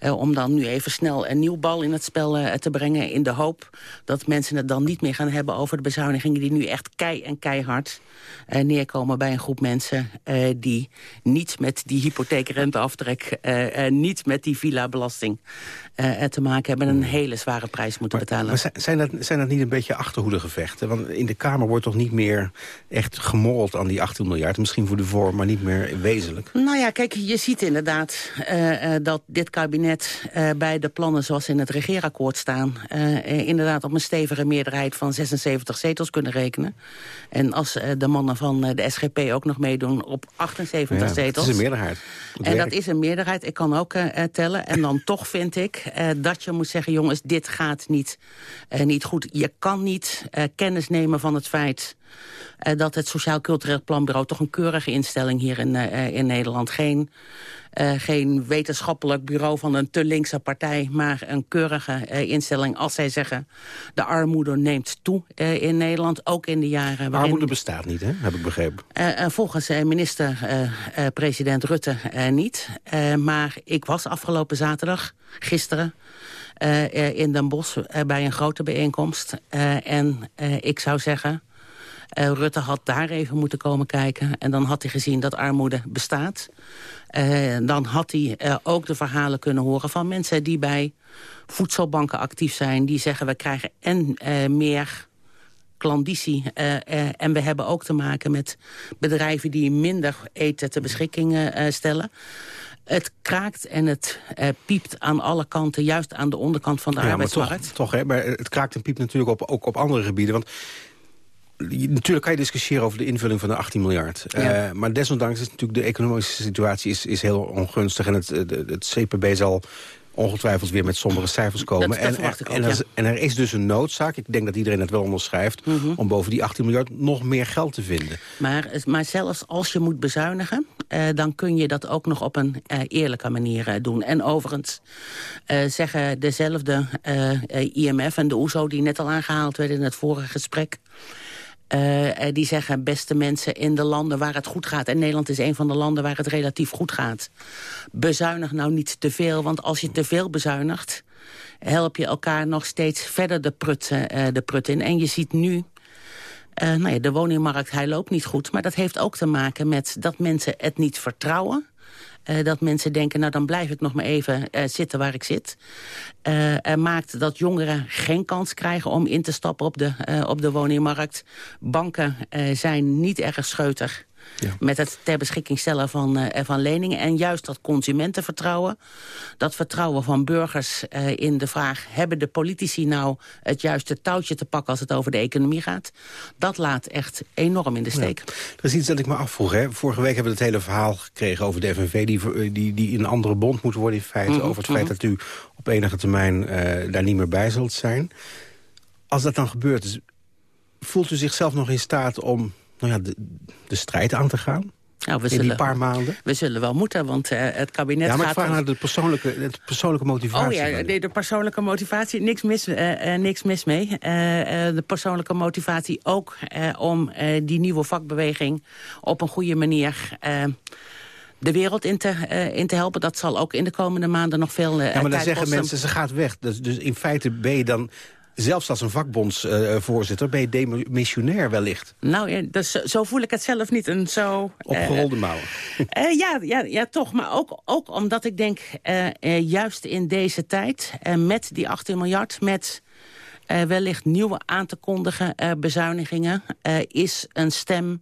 uh, om dan nu even snel een nieuw bal in het spel uh, te brengen... in de hoop dat mensen het dan niet meer gaan hebben over de bezuinigingen... die nu echt kei en keihard uh, neerkomen bij een groep mensen... die niet met die hypotheekrenteaftrek, niet met die villa-belasting te maken hebben... en een hele zware prijs moeten
maar,
betalen.
Maar zijn, dat, zijn dat niet een beetje achterhoedegevechten? Want in de Kamer wordt toch niet meer echt gemorreld aan die 18 miljard? Misschien voor de vorm, maar niet meer wezenlijk?
Nou ja, kijk, je ziet inderdaad dat dit kabinet uh, bij de plannen zoals in het regeerakkoord staan... Uh, inderdaad op een stevige meerderheid van 76 zetels kunnen rekenen. En als uh, de mannen van de SGP ook nog meedoen op 78
ja,
zetels...
dat is een meerderheid. Dat
en
werkt.
dat is een meerderheid. Ik kan ook tellen. En dan toch vind ik dat je moet zeggen... jongens, dit gaat niet, niet goed. Je kan niet kennis nemen van het feit... Uh, dat het Sociaal Cultureel Planbureau toch een keurige instelling hier in, uh, in Nederland. Geen, uh, geen wetenschappelijk bureau van een te linkse partij, maar een keurige instelling. Als zij zeggen, de armoede neemt toe in Nederland, ook in de jaren... Waarin,
armoede bestaat niet, hè? heb ik begrepen.
volgens minister-president Rutte niet. maar ik was afgelopen zaterdag, gisteren... In Den Bosch bij een grote bijeenkomst. En ik zou zeggen, uh, Rutte had daar even moeten komen kijken. En dan had hij gezien dat armoede bestaat. Uh, dan had hij uh, ook de verhalen kunnen horen van mensen die bij voedselbanken actief zijn. Die zeggen we krijgen en meer klandizie. en we hebben ook te maken met bedrijven die minder eten ter beschikking stellen. Het kraakt en het piept aan alle kanten, juist aan de onderkant van de
ja,
arbeidsmarkt.
Maar toch, toch hè? maar het kraakt en piept natuurlijk op, ook op andere gebieden. Want Natuurlijk kan je discussiëren over de invulling van de 18 miljard. Ja. Uh, maar desondanks is natuurlijk de economische situatie is, is heel ongunstig. En het, het, het CPB zal ongetwijfeld weer met sombere cijfers komen.
Dat, dat
en,
ook,
en,
ja.
er, en, er, is dus een noodzaak, ik denk dat iedereen het wel onderschrijft... Mm -hmm. om boven die 18 miljard nog meer geld te vinden.
Maar, maar zelfs als je moet bezuinigen... Dan kun je dat ook nog op een eerlijke manier doen. En overigens zeggen dezelfde IMF en de OESO... die net al aangehaald werden in het vorige gesprek... Uh, die zeggen, beste mensen in de landen waar het goed gaat... en Nederland is een van de landen waar het relatief goed gaat... bezuinig nou niet te veel, want als je te veel bezuinigt... help je elkaar nog steeds verder de prut, uh, de prut in. En je ziet nu... Uh, nou ja, de woningmarkt, hij loopt niet goed. Maar dat heeft ook te maken met dat mensen het niet vertrouwen. Uh, dat mensen denken, nou dan blijf ik nog maar even uh, zitten waar ik zit. Er maakt dat jongeren geen kans krijgen om in te stappen op de, op de woningmarkt. Banken zijn niet erg scheutig. Ja. Met het ter beschikking stellen van, uh, van leningen. En juist dat consumentenvertrouwen. Dat vertrouwen van burgers uh, in de vraag... hebben de politici nou het juiste touwtje te pakken... als het over de economie gaat? Dat laat echt enorm in de steek.
Ja. Er is iets dat ik me afvroeg. Hè. Vorige week hebben we het hele verhaal gekregen over de FNV... die, die, die in een andere bond moet worden in feite. Mm -hmm. Over het feit mm -hmm. dat u op enige termijn uh, daar niet meer bij zult zijn. Als dat dan gebeurt, is, voelt u zichzelf nog in staat om nou ja, de, de strijd aan te gaan?
Nou, we
in
zullen,
die paar maanden?
We zullen wel moeten, want uh, het kabinet
ja, maar
gaat...
ik vraag naar de persoonlijke, de persoonlijke motivatie.
Oh ja, de, de persoonlijke motivatie, niks mis, uh, uh, niks mis mee. de persoonlijke motivatie ook om die nieuwe vakbeweging op een goede manier de wereld in te, uh, in te helpen. Dat zal ook in de komende maanden nog veel uh,
Ja, maar dan zeggen
kosten.
mensen, ze gaat weg. Dus, dus in feite ben je dan zelfs als een vakbondsvoorzitter... Uh, ben je demissionair wellicht.
Nou, ja, dus, zo voel ik het zelf niet. En zo,
Opgerolde uh, mouwen.
Uh, ja, ja, ja, toch. Maar ook, ook omdat ik denk, juist in deze tijd... met die 18 miljard, met... Wellicht nieuwe aan te kondigen bezuinigingen... Is een stem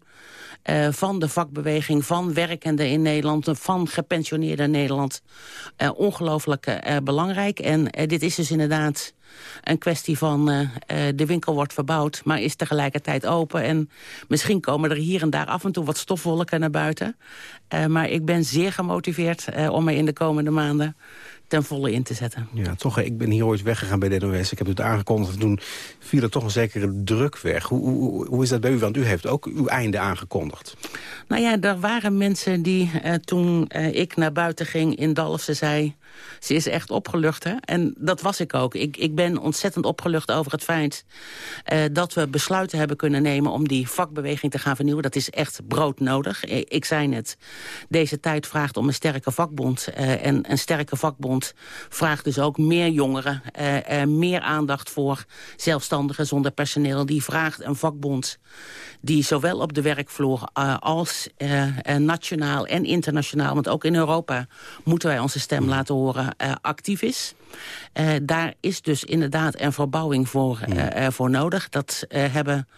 van de vakbeweging, van werkenden in Nederland... van gepensioneerden Nederland ongelooflijk belangrijk. En dit is dus inderdaad een kwestie van de winkel wordt verbouwd, maar is tegelijkertijd open. En misschien komen er hier en daar af en toe wat stofwolken naar buiten. Maar ik ben zeer gemotiveerd om er in de komende maanden ten volle in te zetten.
Ja, toch, ik ben hier ooit weggegaan bij de NOS. Ik heb het aangekondigd en toen viel er toch een zekere druk weg. Hoe, hoe, hoe is dat bij u? Want u heeft ook uw einde aangekondigd.
Nou ja, er waren mensen die uh, toen uh, ik naar buiten ging in Dalfsen zei... ze is echt opgelucht, hè? En dat was ik ook. Ik, ik ben ontzettend opgelucht over het feit... Uh, dat we besluiten hebben kunnen nemen om die vakbeweging te gaan vernieuwen. Dat is echt broodnodig. Ik zei net, deze tijd vraagt om een sterke vakbond. en een sterke vakbond vraagt dus ook meer jongeren... meer aandacht voor zelfstandigen zonder personeel. Die vraagt een vakbond die zowel op de werkvloer als nationaal en internationaal... want ook in Europa moeten wij onze stem laten horen, uh, actief is. Uh, daar is dus inderdaad een verbouwing voor, voor nodig. Dat hebben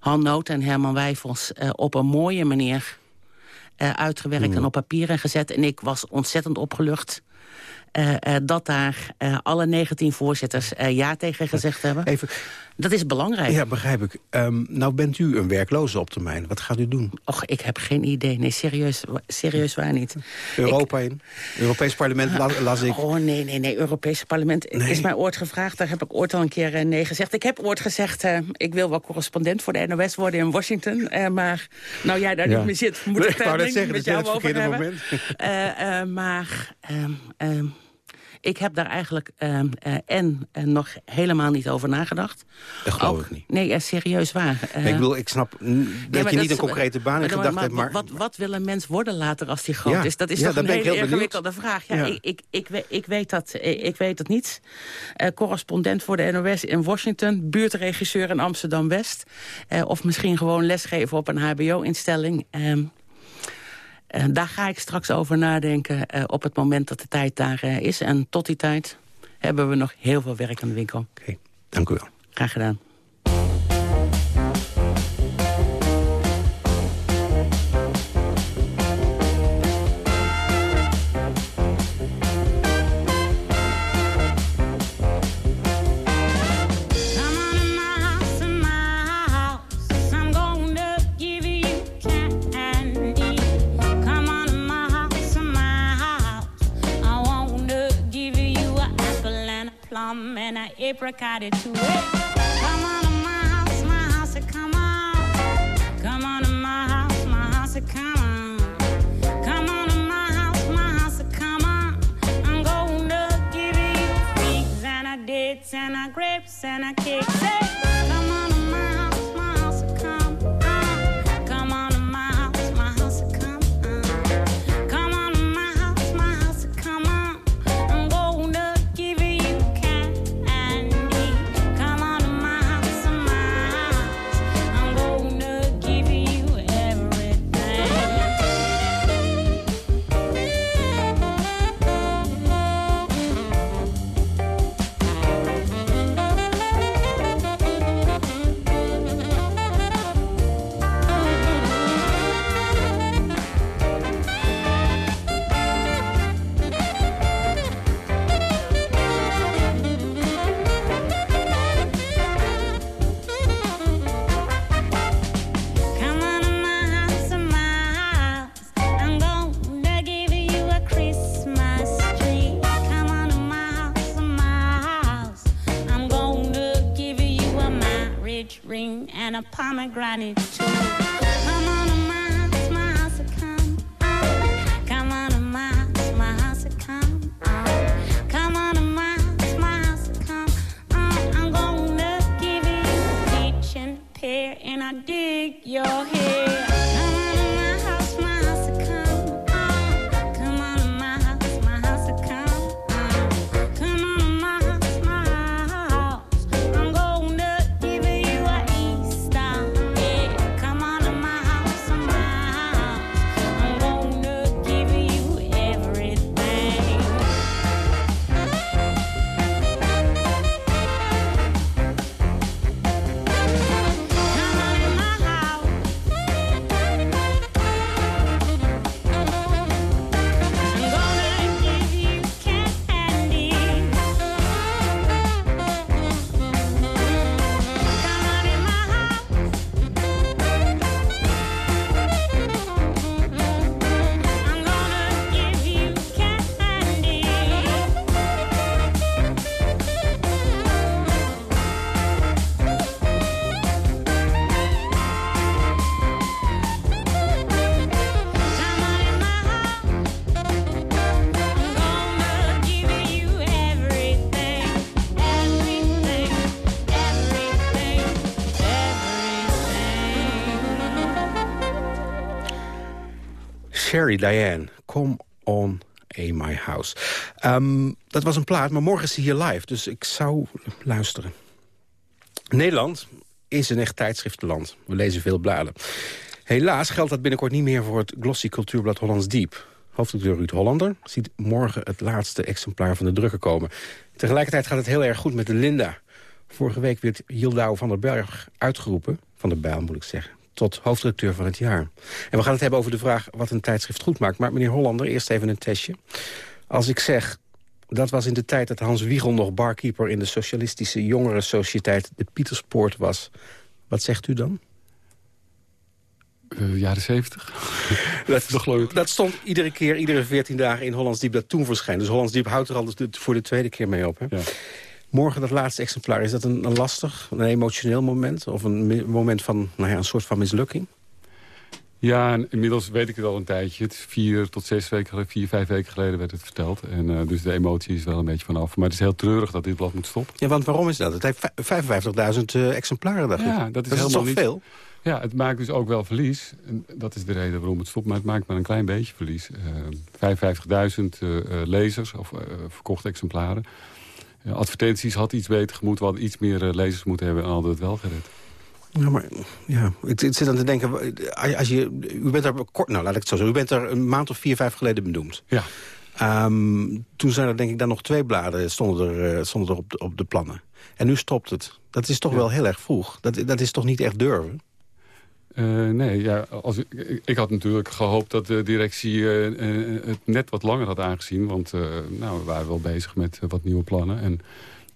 Han Noot en Herman Wijfels op een mooie manier uitgewerkt...
Mm.
en op papieren gezet. En ik was ontzettend opgelucht... Uh, uh, dat daar uh, alle 19 voorzitters ja tegen gezegd hebben.
Even,
dat is belangrijk.
Ja, begrijp ik. Um, nou bent u een werkloze op termijn. Wat gaat u doen?
Och, ik heb geen idee. Nee, serieus, serieus waar niet.
Europa ik, in? Europees parlement las, las ik.
Oh, nee, nee, nee. Europees parlement nee. is mij ooit gevraagd. Daar heb ik ooit al een keer nee gezegd. Ik heb ooit gezegd, ik wil wel correspondent voor de NOS worden in Washington. maar nou jij daar niet meer zit, moet ik daar met jou over hebben.
Moment.
maar... Ik heb daar eigenlijk uh, uh, en uh, nog helemaal niet over nagedacht.
Dat geloof
Ook,
ik niet.
Nee, serieus waar.
Nee, ik, bedoel, ik snap dat
ja,
je niet een concrete baan in gedachten hebt, maar...
Wat, wat wil een mens worden later als hij groot
ja,
is? Dat is toch een hele ingewikkelde vraag. Ja. Ik, ik, ik, weet, ik, weet dat, ik weet het niet. Correspondent voor de NOS in Washington. Buurtregisseur in Amsterdam-West. Of misschien gewoon lesgeven op een hbo-instelling. Uh, daar ga ik straks over nadenken uh, op het moment dat de tijd daar uh, is. En tot die tijd hebben we nog heel veel werk aan de winkel.
Oké, okay, dank u wel.
Graag gedaan.
Apricot it to it. Come on to my house, my house, come on. Come on to my house, my house, come on. Come on to my house, my house, come on. I'm gonna give you figs and a dates and a grapes and a cake. Say, granny.
Sherry Diane, Come On A My House. Ehm, dat was een plaat, maar morgen is hij hier live, dus ik zou luisteren. Nederland is een echt tijdschriftenland. We lezen veel bladen. Helaas geldt dat binnenkort niet meer voor het glossy cultuurblad Hollands Diep. Hoofdredacteur Ruud Hollander ziet morgen het laatste exemplaar van de drukker komen. Tegelijkertijd gaat het heel erg goed met de Linda. Vorige week werd Hildau van der Berg uitgeroepen, van der Bijl moet ik zeggen, tot hoofdredacteur van het jaar. En we gaan het hebben over de vraag wat een tijdschrift goed maakt. Maar meneer Hollander, eerst even een testje. Als ik zeg, dat was in de tijd dat Hans Wiegel nog barkeeper... in de socialistische jongerensociëteit de Pieterspoort was. Wat zegt u dan?
Uh, jaren zeventig.
dat, dat stond iedere keer, iedere veertien dagen in Hollands Diep dat toen verschijnt. Dus Hollands Diep houdt er al voor de tweede keer mee op. Hè? Ja. Morgen dat laatste exemplaar, is dat een, een, lastig, een emotioneel moment? Of een moment van nou ja, een soort van mislukking?
Ja, inmiddels weet ik het al een tijdje. Het vier tot zes weken, vier, vijf weken geleden werd het verteld. En uh, dus de emotie is wel een beetje vanaf. Maar het is heel treurig dat dit blad moet stoppen.
Ja, want waarom is dat? Het heeft 55.000 uh, exemplaren, dacht
ja,
ik.
dat is
dat
helemaal
is veel?
Ja, het maakt dus ook wel verlies. En dat is de reden waarom het stopt. Maar het maakt maar een klein beetje verlies. Uh, 55.000 lezers of verkochte exemplaren. Advertenties had iets beter gemoet. We hadden iets meer lezers moeten hebben en hadden het wel gered.
Ja, maar ja, ik, ik zit aan te denken, als je, u bent er kort, nou laat ik het zo zeggen, u bent er een maand of vier, vijf geleden benoemd.
Ja.
Um, toen zijn er denk ik dan nog twee bladen stonden er, uh, stonden er op, de, op de plannen. En nu stopt het. Dat is toch
Ja.
wel heel erg vroeg. Dat, dat is toch niet echt durven?
Eh, nee, ja, als, ik, ik had natuurlijk gehoopt dat de directie eh, eh, het net wat langer had aangezien. Want nou, we waren wel bezig met wat nieuwe plannen. En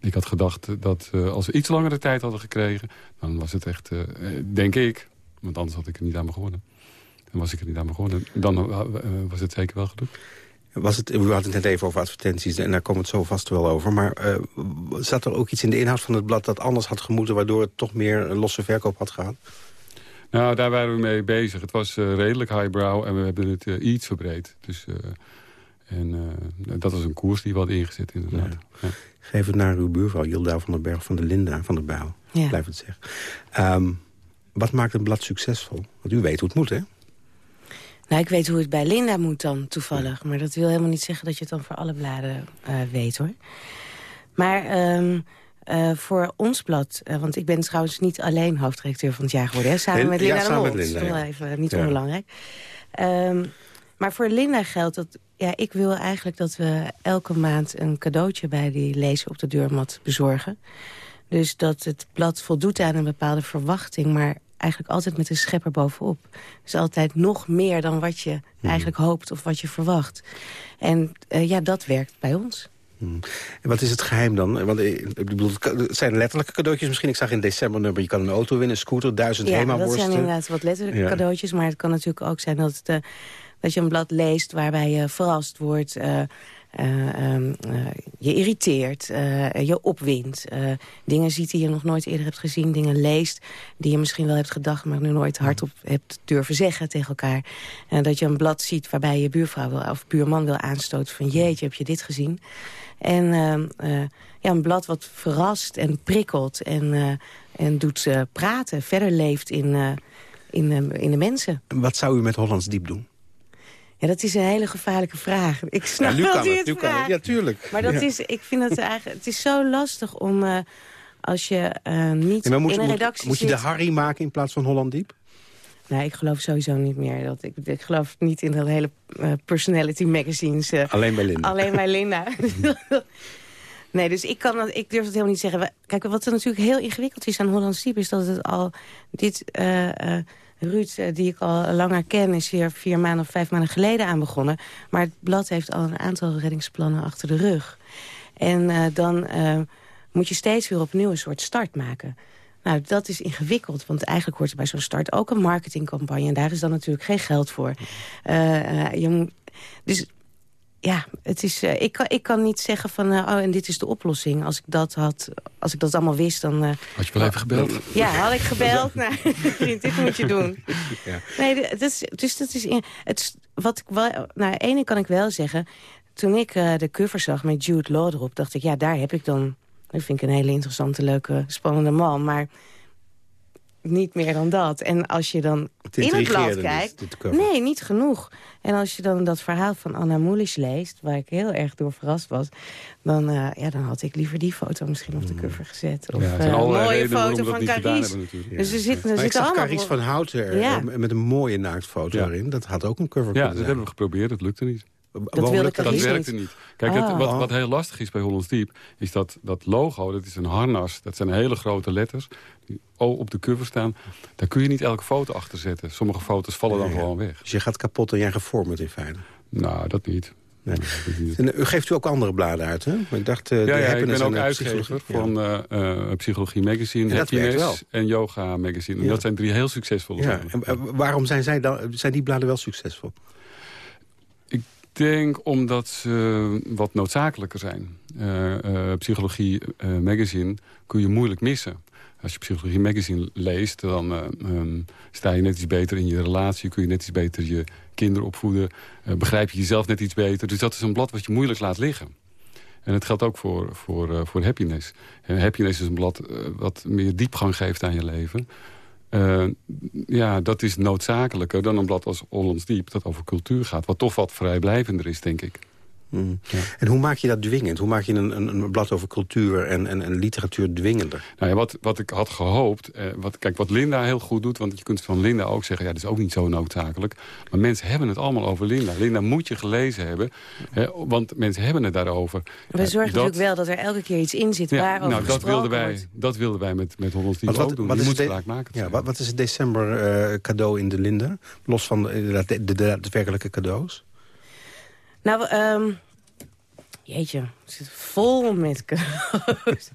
ik had gedacht dat als we iets langere tijd hadden gekregen... dan was het echt, denk ik, want anders had ik er niet aan begonnen. Dan was ik er niet aan begonnen. Dan was het zeker wel gedoe.
Was het, u had het net even over advertenties en daar komt het zo vast wel over. Maar zat er ook iets in de inhoud van het blad dat anders had gemoeten... waardoor het toch meer een losse verkoop had gehad?
Nou, daar waren we mee bezig. Het was eh, redelijk highbrow en we hebben het eh, iets verbreed. Dus, eh, en eh, dat was een koers die we hadden ingezet inderdaad. Ja.
Geef het naar uw buurvrouw, Jilda van den Berg van de Linda van der Bijl.
Ja.
Blijf het zeggen. Ehm, wat maakt een blad succesvol? Want u weet hoe het moet, hè?
Nou, ik weet hoe het bij Linda moet dan, toevallig. Maar dat wil helemaal niet zeggen dat je het dan voor alle bladen eh, weet, hoor. Maar ehm, eh, voor ons blad... eh, want ik ben trouwens niet alleen hoofdredacteur van het jaar geworden... Hè, samen met
ja,
Linda de
samen
Mol.
met Linda,
Dat is wel
ja.
even niet
Ja.
onbelangrijk. Ehm, maar voor Linda geldt dat... Ja, ik wil eigenlijk dat we elke maand een cadeautje... bij die lezer op de deurmat bezorgen. Dus dat het blad voldoet aan een bepaalde verwachting... maar eigenlijk altijd met een schepper bovenop. Dus altijd nog meer dan wat je eigenlijk hoopt of wat je verwacht. En eh, ja, dat werkt bij ons.
Hmm. En wat is het geheim dan? Want eh, ik bedoel, het zijn letterlijke cadeautjes. Misschien, ik zag in december nummer, je kan een auto winnen, een scooter, duizend
Ja, dat
Hema-worsten.
zijn inderdaad wat letterlijke
Ja.
cadeautjes. Maar het kan natuurlijk ook zijn dat, het, eh, dat je een blad leest... waarbij je verrast wordt, eh, eh, ehm, eh, je irriteert, eh, je opwindt. eh, dingen ziet die je nog nooit eerder hebt gezien. Dingen leest die je misschien wel hebt gedacht... maar nu nooit hardop hebt durven zeggen tegen elkaar. Dat je een blad ziet waarbij je buurvrouw wil, of buurman wil aanstoten... van jeetje, heb je dit gezien? En ehm, eh, ja, een blad wat verrast en prikkelt en, en doet praten. Verder leeft in, in, in de mensen.
Wat zou u met Hollands Diep doen?
Ja, dat is een hele gevaarlijke vraag. Ik snap
Ja,
dat u
het,
vraagt.
Ja, tuurlijk.
Maar dat
Ja.
is, ik vind het eigenlijk, het is zo lastig om, eh, als je eh, niet
moet,
in een
moet-
redactie
moet je de
zit...
Harry maken in plaats van Holland Diep?
Nee, ik geloof sowieso niet meer. Dat ik, ik geloof niet in dat hele eh, personality magazines.
Alleen bij Linda.
Alleen bij Linda. nee, dus ik, kan, dat- ik durf het helemaal niet zeggen. Kijk, wat er natuurlijk heel ingewikkeld is aan Hollands Diep... is dat het al... Dit, Ruud, eh, die ik al langer ken, is hier vier maanden of vijf maanden geleden aan begonnen. Maar het blad heeft al een aantal reddingsplannen achter de rug. En eh, dan eh, moet je steeds weer opnieuw een soort start maken. Nou, dat is ingewikkeld, want eigenlijk hoort er bij zo'n start ook een marketingcampagne. En daar is dan natuurlijk geen geld voor. Je moet, dus ja, het is, eh, ik, kan, ik kan niet zeggen van, eh, oh, en dit is de oplossing. Als ik dat had, als ik dat allemaal wist, dan... eh,
Had je wel even gebeld?
ja, had ik gebeld. nou, dit moet je doen.
Ja.
Nee, dat is, dus dat is... Het, wat ik wel, nou, ene kan ik wel zeggen. Toen ik de cover zag met Jude Law erop, dacht ik, ja, daar heb ik dan... Dat vind ik een hele interessante, leuke, spannende man. Maar niet meer dan dat. En als je dan
Het
in het blad
intrigeerde niet,
kijkt... nee, niet genoeg. En als je dan dat verhaal van Anna Moelis leest... waar ik heel erg door verrast was... dan, eh, ja, dan had ik liever die foto misschien op de cover gezet. Of
Mm. Ja,
eh, een
allerlei
mooie foto
dat
van Carice.
natuurlijk.
Dus er zit, er
Maar ik
zitten
zag
allemaal...
Carice van Houten er,
Ja.
eh, met een mooie naaktfoto
Ja.
erin. Dat had ook een cover
Ja,
kunnen
dat
zijn.
hebben we geprobeerd. Dat lukte niet.
Dat
dat
niet?
werkte niet. Kijk, het-
Ah.
wat, wat heel lastig is bij Hollands Diep... is dat dat logo, dat is een harnas. Dat zijn hele grote letters die op de cover staan. Daar kun je niet elke foto achter zetten. Sommige foto's vallen dan
Ja,
gewoon weg.
Dus je gaat kapot en jij gevormd in feite.
Nou, dat niet.
Nee. En, eh, u geeft u ook andere bladen uit, hè? Maar ik dacht, eh, de
ja, ja, ik ben ook uitgever van eh, eh, Psychologie Magazine,
En dat werkt
Happiness en Yoga Magazine. En
Ja.
dat zijn drie heel succesvolle
Ja,
bladen.
en, eh, waarom zijn, zij dan, zijn die bladen wel succesvol?
Denk omdat ze wat noodzakelijker zijn. Eh, eh, Psychologie eh, Magazine kun je moeilijk missen. Als je Psychologie Magazine leest, dan eh, ehm, sta je net iets beter in je relatie. Kun je net iets beter je kinderen opvoeden. begrijp je jezelf net iets beter. Dus dat is een blad wat je moeilijk laat liggen. En het geldt ook voor, voor, eh, voor Happiness. Happiness is een blad wat meer diepgang geeft aan je leven. Eh, ja, dat is noodzakelijker dan een blad als Hollands Diep... dat over cultuur gaat, wat toch wat vrijblijvender is, denk ik.
Mm. En hoe maak je dat dwingend? Hoe maak je een, een, een blad over cultuur en, en, en literatuur dwingender?
Nou ja, wat, wat ik had gehoopt... Eh, wat, kijk, wat Linda heel goed doet... want je kunt van Linda ook zeggen... ja, dat is ook niet zo noodzakelijk. Maar mensen hebben het allemaal over Linda. Linda moet je gelezen hebben. Hè, want mensen hebben het daarover.
We
Eh,
zorgen
dat-
natuurlijk wel dat er elke keer iets in zit
Ja,
waarover
nou, dat wilden, wij,
wordt.
dat wilden wij met, met Hollands Diep ook doen. Je
is
moet
het de-
spraakmakend
ja, wat, wat is het december eh, cadeau in de Linde? Los van de, de, de daadwerkelijke cadeaus?
Nou, ehm jeetje, het zit vol met cadeaus.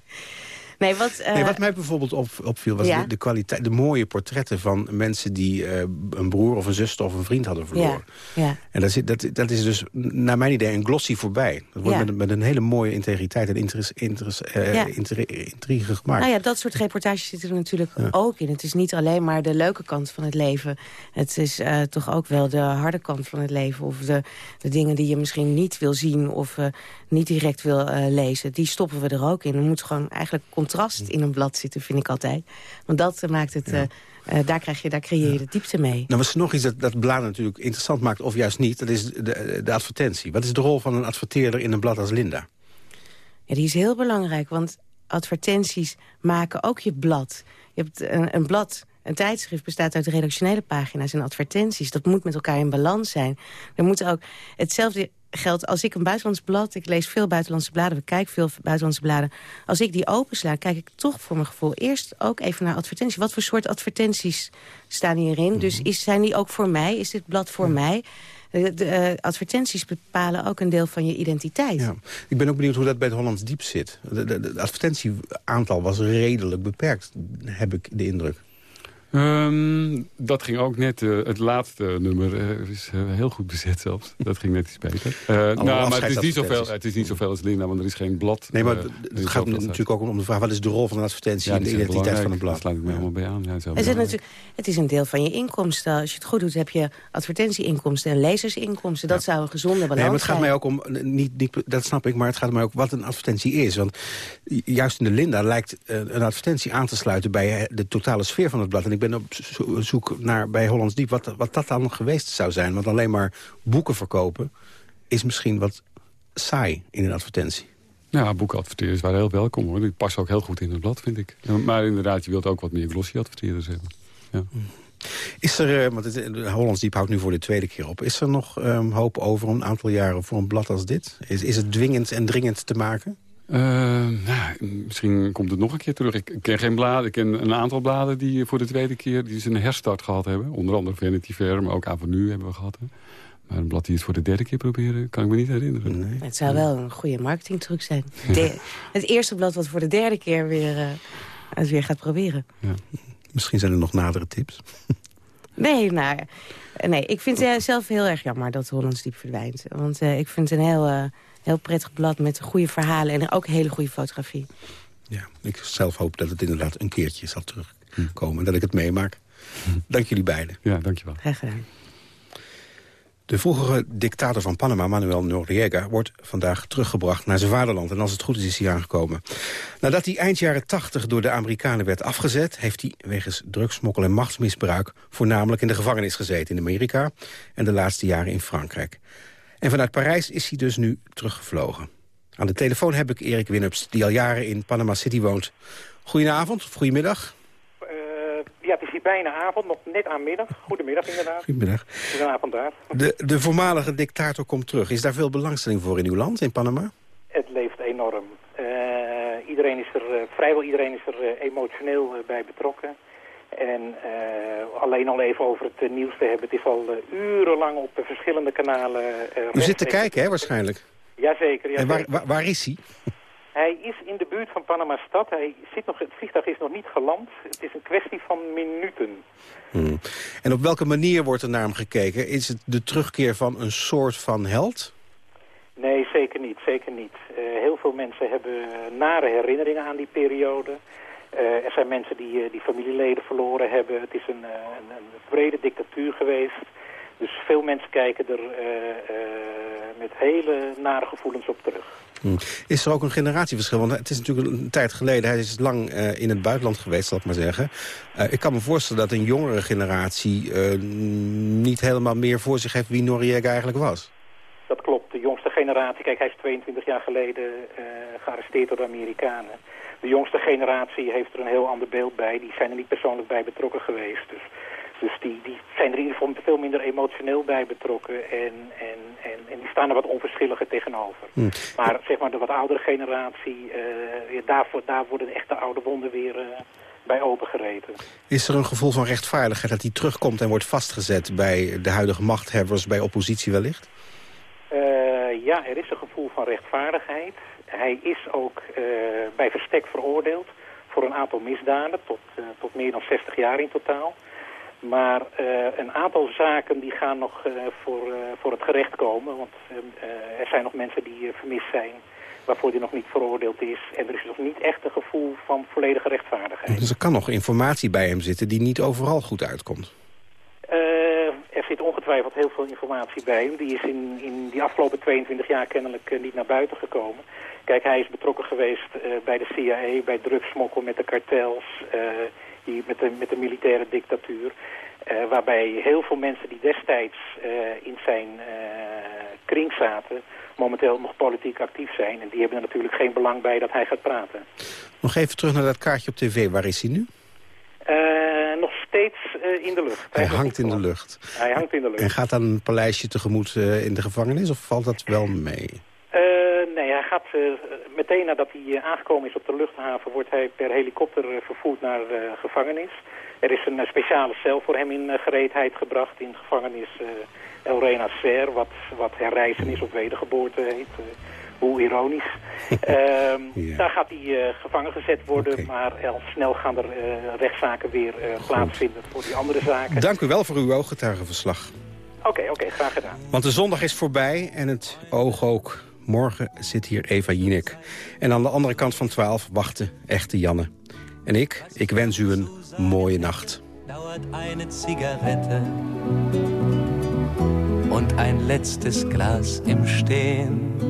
Nee, wat... eh,
nee, wat mij bijvoorbeeld op, opviel was
ja?
de, de kwaliteit, de mooie portretten van mensen die eh, een broer of een zuster of een vriend hadden verloren.
ja, ja.
En dat, zit, dat, dat is dus, naar mijn idee, een glossy voorbij. Dat wordt
Ja.
met, met een hele mooie integriteit en interes, interes, eh, intrigue gemaakt.
Nou ja, dat soort reportages zitten er natuurlijk ook in. Het is niet alleen maar de leuke kant van het leven. Het is eh, toch ook wel de harde kant van het leven. Of de, de dingen die je misschien niet wil zien of eh, niet direct wil eh, lezen. Die stoppen we er ook in. Er moet gewoon eigenlijk contrast in een blad zitten, vind ik altijd. Want dat eh, maakt het... eh, eh, daar, krijg je, daar creëer je de diepte mee.
Nou, was er nog iets dat, dat bladen natuurlijk interessant maakt, of juist niet. Dat is de, de advertentie. Wat is de rol van een adverteerder in een blad als Linda?
Ja, die is heel belangrijk, want advertenties maken ook je blad. Je hebt een, een blad, een tijdschrift bestaat uit redactionele pagina's en advertenties. Dat moet met elkaar in balans zijn. Er moet ook hetzelfde geldt als ik een buitenlands blad... ik lees veel buitenlandse bladen, we kijken veel buitenlandse bladen... als ik die opensla, kijk ik toch voor mijn gevoel eerst ook even naar advertenties. Wat voor soort advertenties staan hierin? Dus is, zijn die ook voor mij? Is dit blad voor mij? De, de, eh, advertenties bepalen ook een deel van je identiteit.
Ja. Ik ben ook benieuwd hoe dat bij het Hollands Diep zit. De advertentieaantal was redelijk beperkt, heb ik de indruk.
Ehm, dat ging ook net, eh, het laatste nummer eh, is eh, heel goed bezet zelfs. Dat ging net iets beter. Eh, nou, maar het is, niet zoveel, het is niet zoveel als Linda, want er is geen blad.
Nee, maar het gaat natuurlijk ook om de vraag... wat is de rol van een advertentie
Ja,
in de
is
identiteit van een blad?
Daar sluit ik me helemaal bij aan. Ja, is
Er zit
belangrijk.
natuurlijk, het is een deel van je inkomsten. Als je het goed doet, heb je advertentieinkomsten en lezersinkomsten. Dat zou een gezonde balans
Nee, maar het gaat
zijn.
mij ook om, niet, niet, dat snap ik, maar het gaat mij ook wat een advertentie is. Want juist in de Linda lijkt een advertentie aan te sluiten bij de totale sfeer van het blad. En ik ben op zo- zoek naar bij Hollands Diep wat, wat dat dan geweest zou zijn. Want alleen maar boeken verkopen is misschien wat saai in een advertentie.
Ja, boekadverteerders waren heel welkom hoor. Die passen ook heel goed in het blad, vind ik. Maar inderdaad, je wilt ook wat meer glossy adverteerders hebben. Ja.
Is er, eh, want het, eh, Hollands Diep houdt nu voor de tweede keer op. Is er nog ehm, hoop over een aantal jaren voor een blad als dit? Is, is het dwingend en dringend te maken?
Eh, nou, misschien komt het nog een keer terug. Ik ken geen bladen. Ik ken een aantal bladen die voor de tweede keer die een herstart gehad hebben. Onder andere Vanity Fair, maar ook Avenue hebben we gehad. Hè. Maar een blad die het voor de derde keer proberen, kan ik me niet herinneren.
Het zou wel een goede marketingtruc zijn. De- het eerste blad wat voor de derde keer weer, eh, het weer gaat proberen.
Misschien zijn er nog nadere tips.
Nee, nou, nee ik vind het zelf heel erg jammer dat Hollands Diep verdwijnt. Want eh, ik vind het een heel, eh, heel prettig blad met goede verhalen en ook hele goede fotografie.
Ja, ik zelf hoop dat het inderdaad een keertje zal terugkomen. En dat ik het meemaak. Dank jullie beiden.
Ja, dankjewel.
Graag gedaan.
De vroegere dictator van Panama, Manuel Noriega, wordt vandaag teruggebracht naar zijn vaderland. En als het goed is, is hij aangekomen. Nadat hij eind jaren 80 door de Amerikanen werd afgezet... heeft hij wegens drugsmokkel en machtsmisbruik... voornamelijk in de gevangenis gezeten in Amerika... en de laatste jaren in Frankrijk. En vanuit Parijs is hij dus nu teruggevlogen. Aan de telefoon heb ik Erik Winnups, die al jaren in Panama City woont. Goedenavond, of goedemiddag.
Ja, het is hier bijna avond, nog net aan middag. Goedemiddag inderdaad.
Goedemiddag.
Het is een avond daar.
De, de voormalige dictator komt terug. Is daar veel belangstelling voor in uw land, in Panama?
Het leeft enorm. Uh, iedereen is er, uh, vrijwel iedereen is er emotioneel bij betrokken. En alleen al even over het nieuws te hebben. Het is al urenlang op de verschillende kanalen...
U zit te kijken, hè, waarschijnlijk?
Jazeker. Ja,
en waar, waar, waar is hij?
Hij is in de buurt van Panama-stad. Hij zit nog, het vliegtuig is nog niet geland. Het is een kwestie van minuten.
Hmm. En op welke manier wordt er naar hem gekeken? Is het de terugkeer van een soort van held?
Nee, zeker niet. Zeker niet. Uh, heel veel mensen hebben nare herinneringen aan die periode. Uh, er zijn mensen die, uh, die familieleden verloren hebben. Het is een, een, een brede dictatuur geweest. Dus veel mensen kijken er met hele nare gevoelens op terug.
Hmm. Is er ook een generatieverschil? Want het is natuurlijk een tijd geleden. Hij is lang uh, in het buitenland geweest, zal ik maar zeggen. Uh, ik kan me voorstellen dat een jongere generatie uh, niet helemaal meer voor zich heeft wie Noriega eigenlijk was.
Dat klopt. De jongste generatie, kijk hij is 22 jaar geleden gearresteerd door de Amerikanen. De jongste generatie heeft er een heel ander beeld bij. Die zijn er niet persoonlijk bij betrokken geweest. Dus dus die, die zijn er in ieder geval veel minder emotioneel bij betrokken en, en, en, en die staan er wat onverschilliger tegenover.
Hm.
Maar zeg maar de wat oudere generatie, uh, daarvoor, daar worden de echte oude wonden weer uh, bij opengereten.
Is er een gevoel van rechtvaardigheid dat hij terugkomt en wordt vastgezet bij de huidige machthebbers, bij oppositie wellicht?
Uh, ja, er is een gevoel van rechtvaardigheid. Hij is ook bij verstek veroordeeld voor een aantal misdaden, tot, tot meer dan 60 jaar in totaal. Maar uh, een aantal zaken die gaan nog uh, voor, uh, voor het gerecht komen. Want er zijn nog mensen die vermist zijn waarvoor die nog niet veroordeeld is. En er is nog niet echt een gevoel van volledige rechtvaardigheid.
Dus er kan nog informatie bij hem zitten die niet overal goed uitkomt?
er zit ongetwijfeld heel veel informatie bij hem. Die is in, in die afgelopen 22 jaar kennelijk niet naar buiten gekomen. Kijk, hij is betrokken geweest bij de CIA, bij drugsmokkel met de kartels die met, de, met de militaire dictatuur. Uh, waarbij heel veel mensen die destijds in zijn kring zaten... momenteel nog politiek actief zijn. En die hebben er natuurlijk geen belang bij dat hij gaat praten.
Nog even terug naar dat kaartje op tv. Waar is hij nu?
nog steeds in de lucht.
Hij, hij hangt in de lucht.
Hij hangt in de lucht.
En gaat dan een paleisje tegemoet in de gevangenis? Of valt dat wel mee?
Nee, hij gaat meteen nadat hij aangekomen is op de luchthaven... wordt hij per helikopter vervoerd naar gevangenis. Er is een speciale cel voor hem in gereedheid gebracht in gevangenis El Rena Ser... wat, wat herreizen is of wedergeboorte heet. hoe ironisch. ja. Daar gaat hij gevangen gezet worden, okay. maar al snel gaan er rechtszaken weer plaatsvinden voor die andere zaken.
Dank u wel voor uw ooggetuigenverslag.
Oké, okay, oké, okay, graag gedaan.
Want de zondag is voorbij en het oog ook. Morgen zit hier Eva Jinek. En aan de andere kant van 12 wachten echte Janne. En ik, ik wens u een mooie nacht.
Dauert eine Zigarette und ein letztes Glas im Stehen.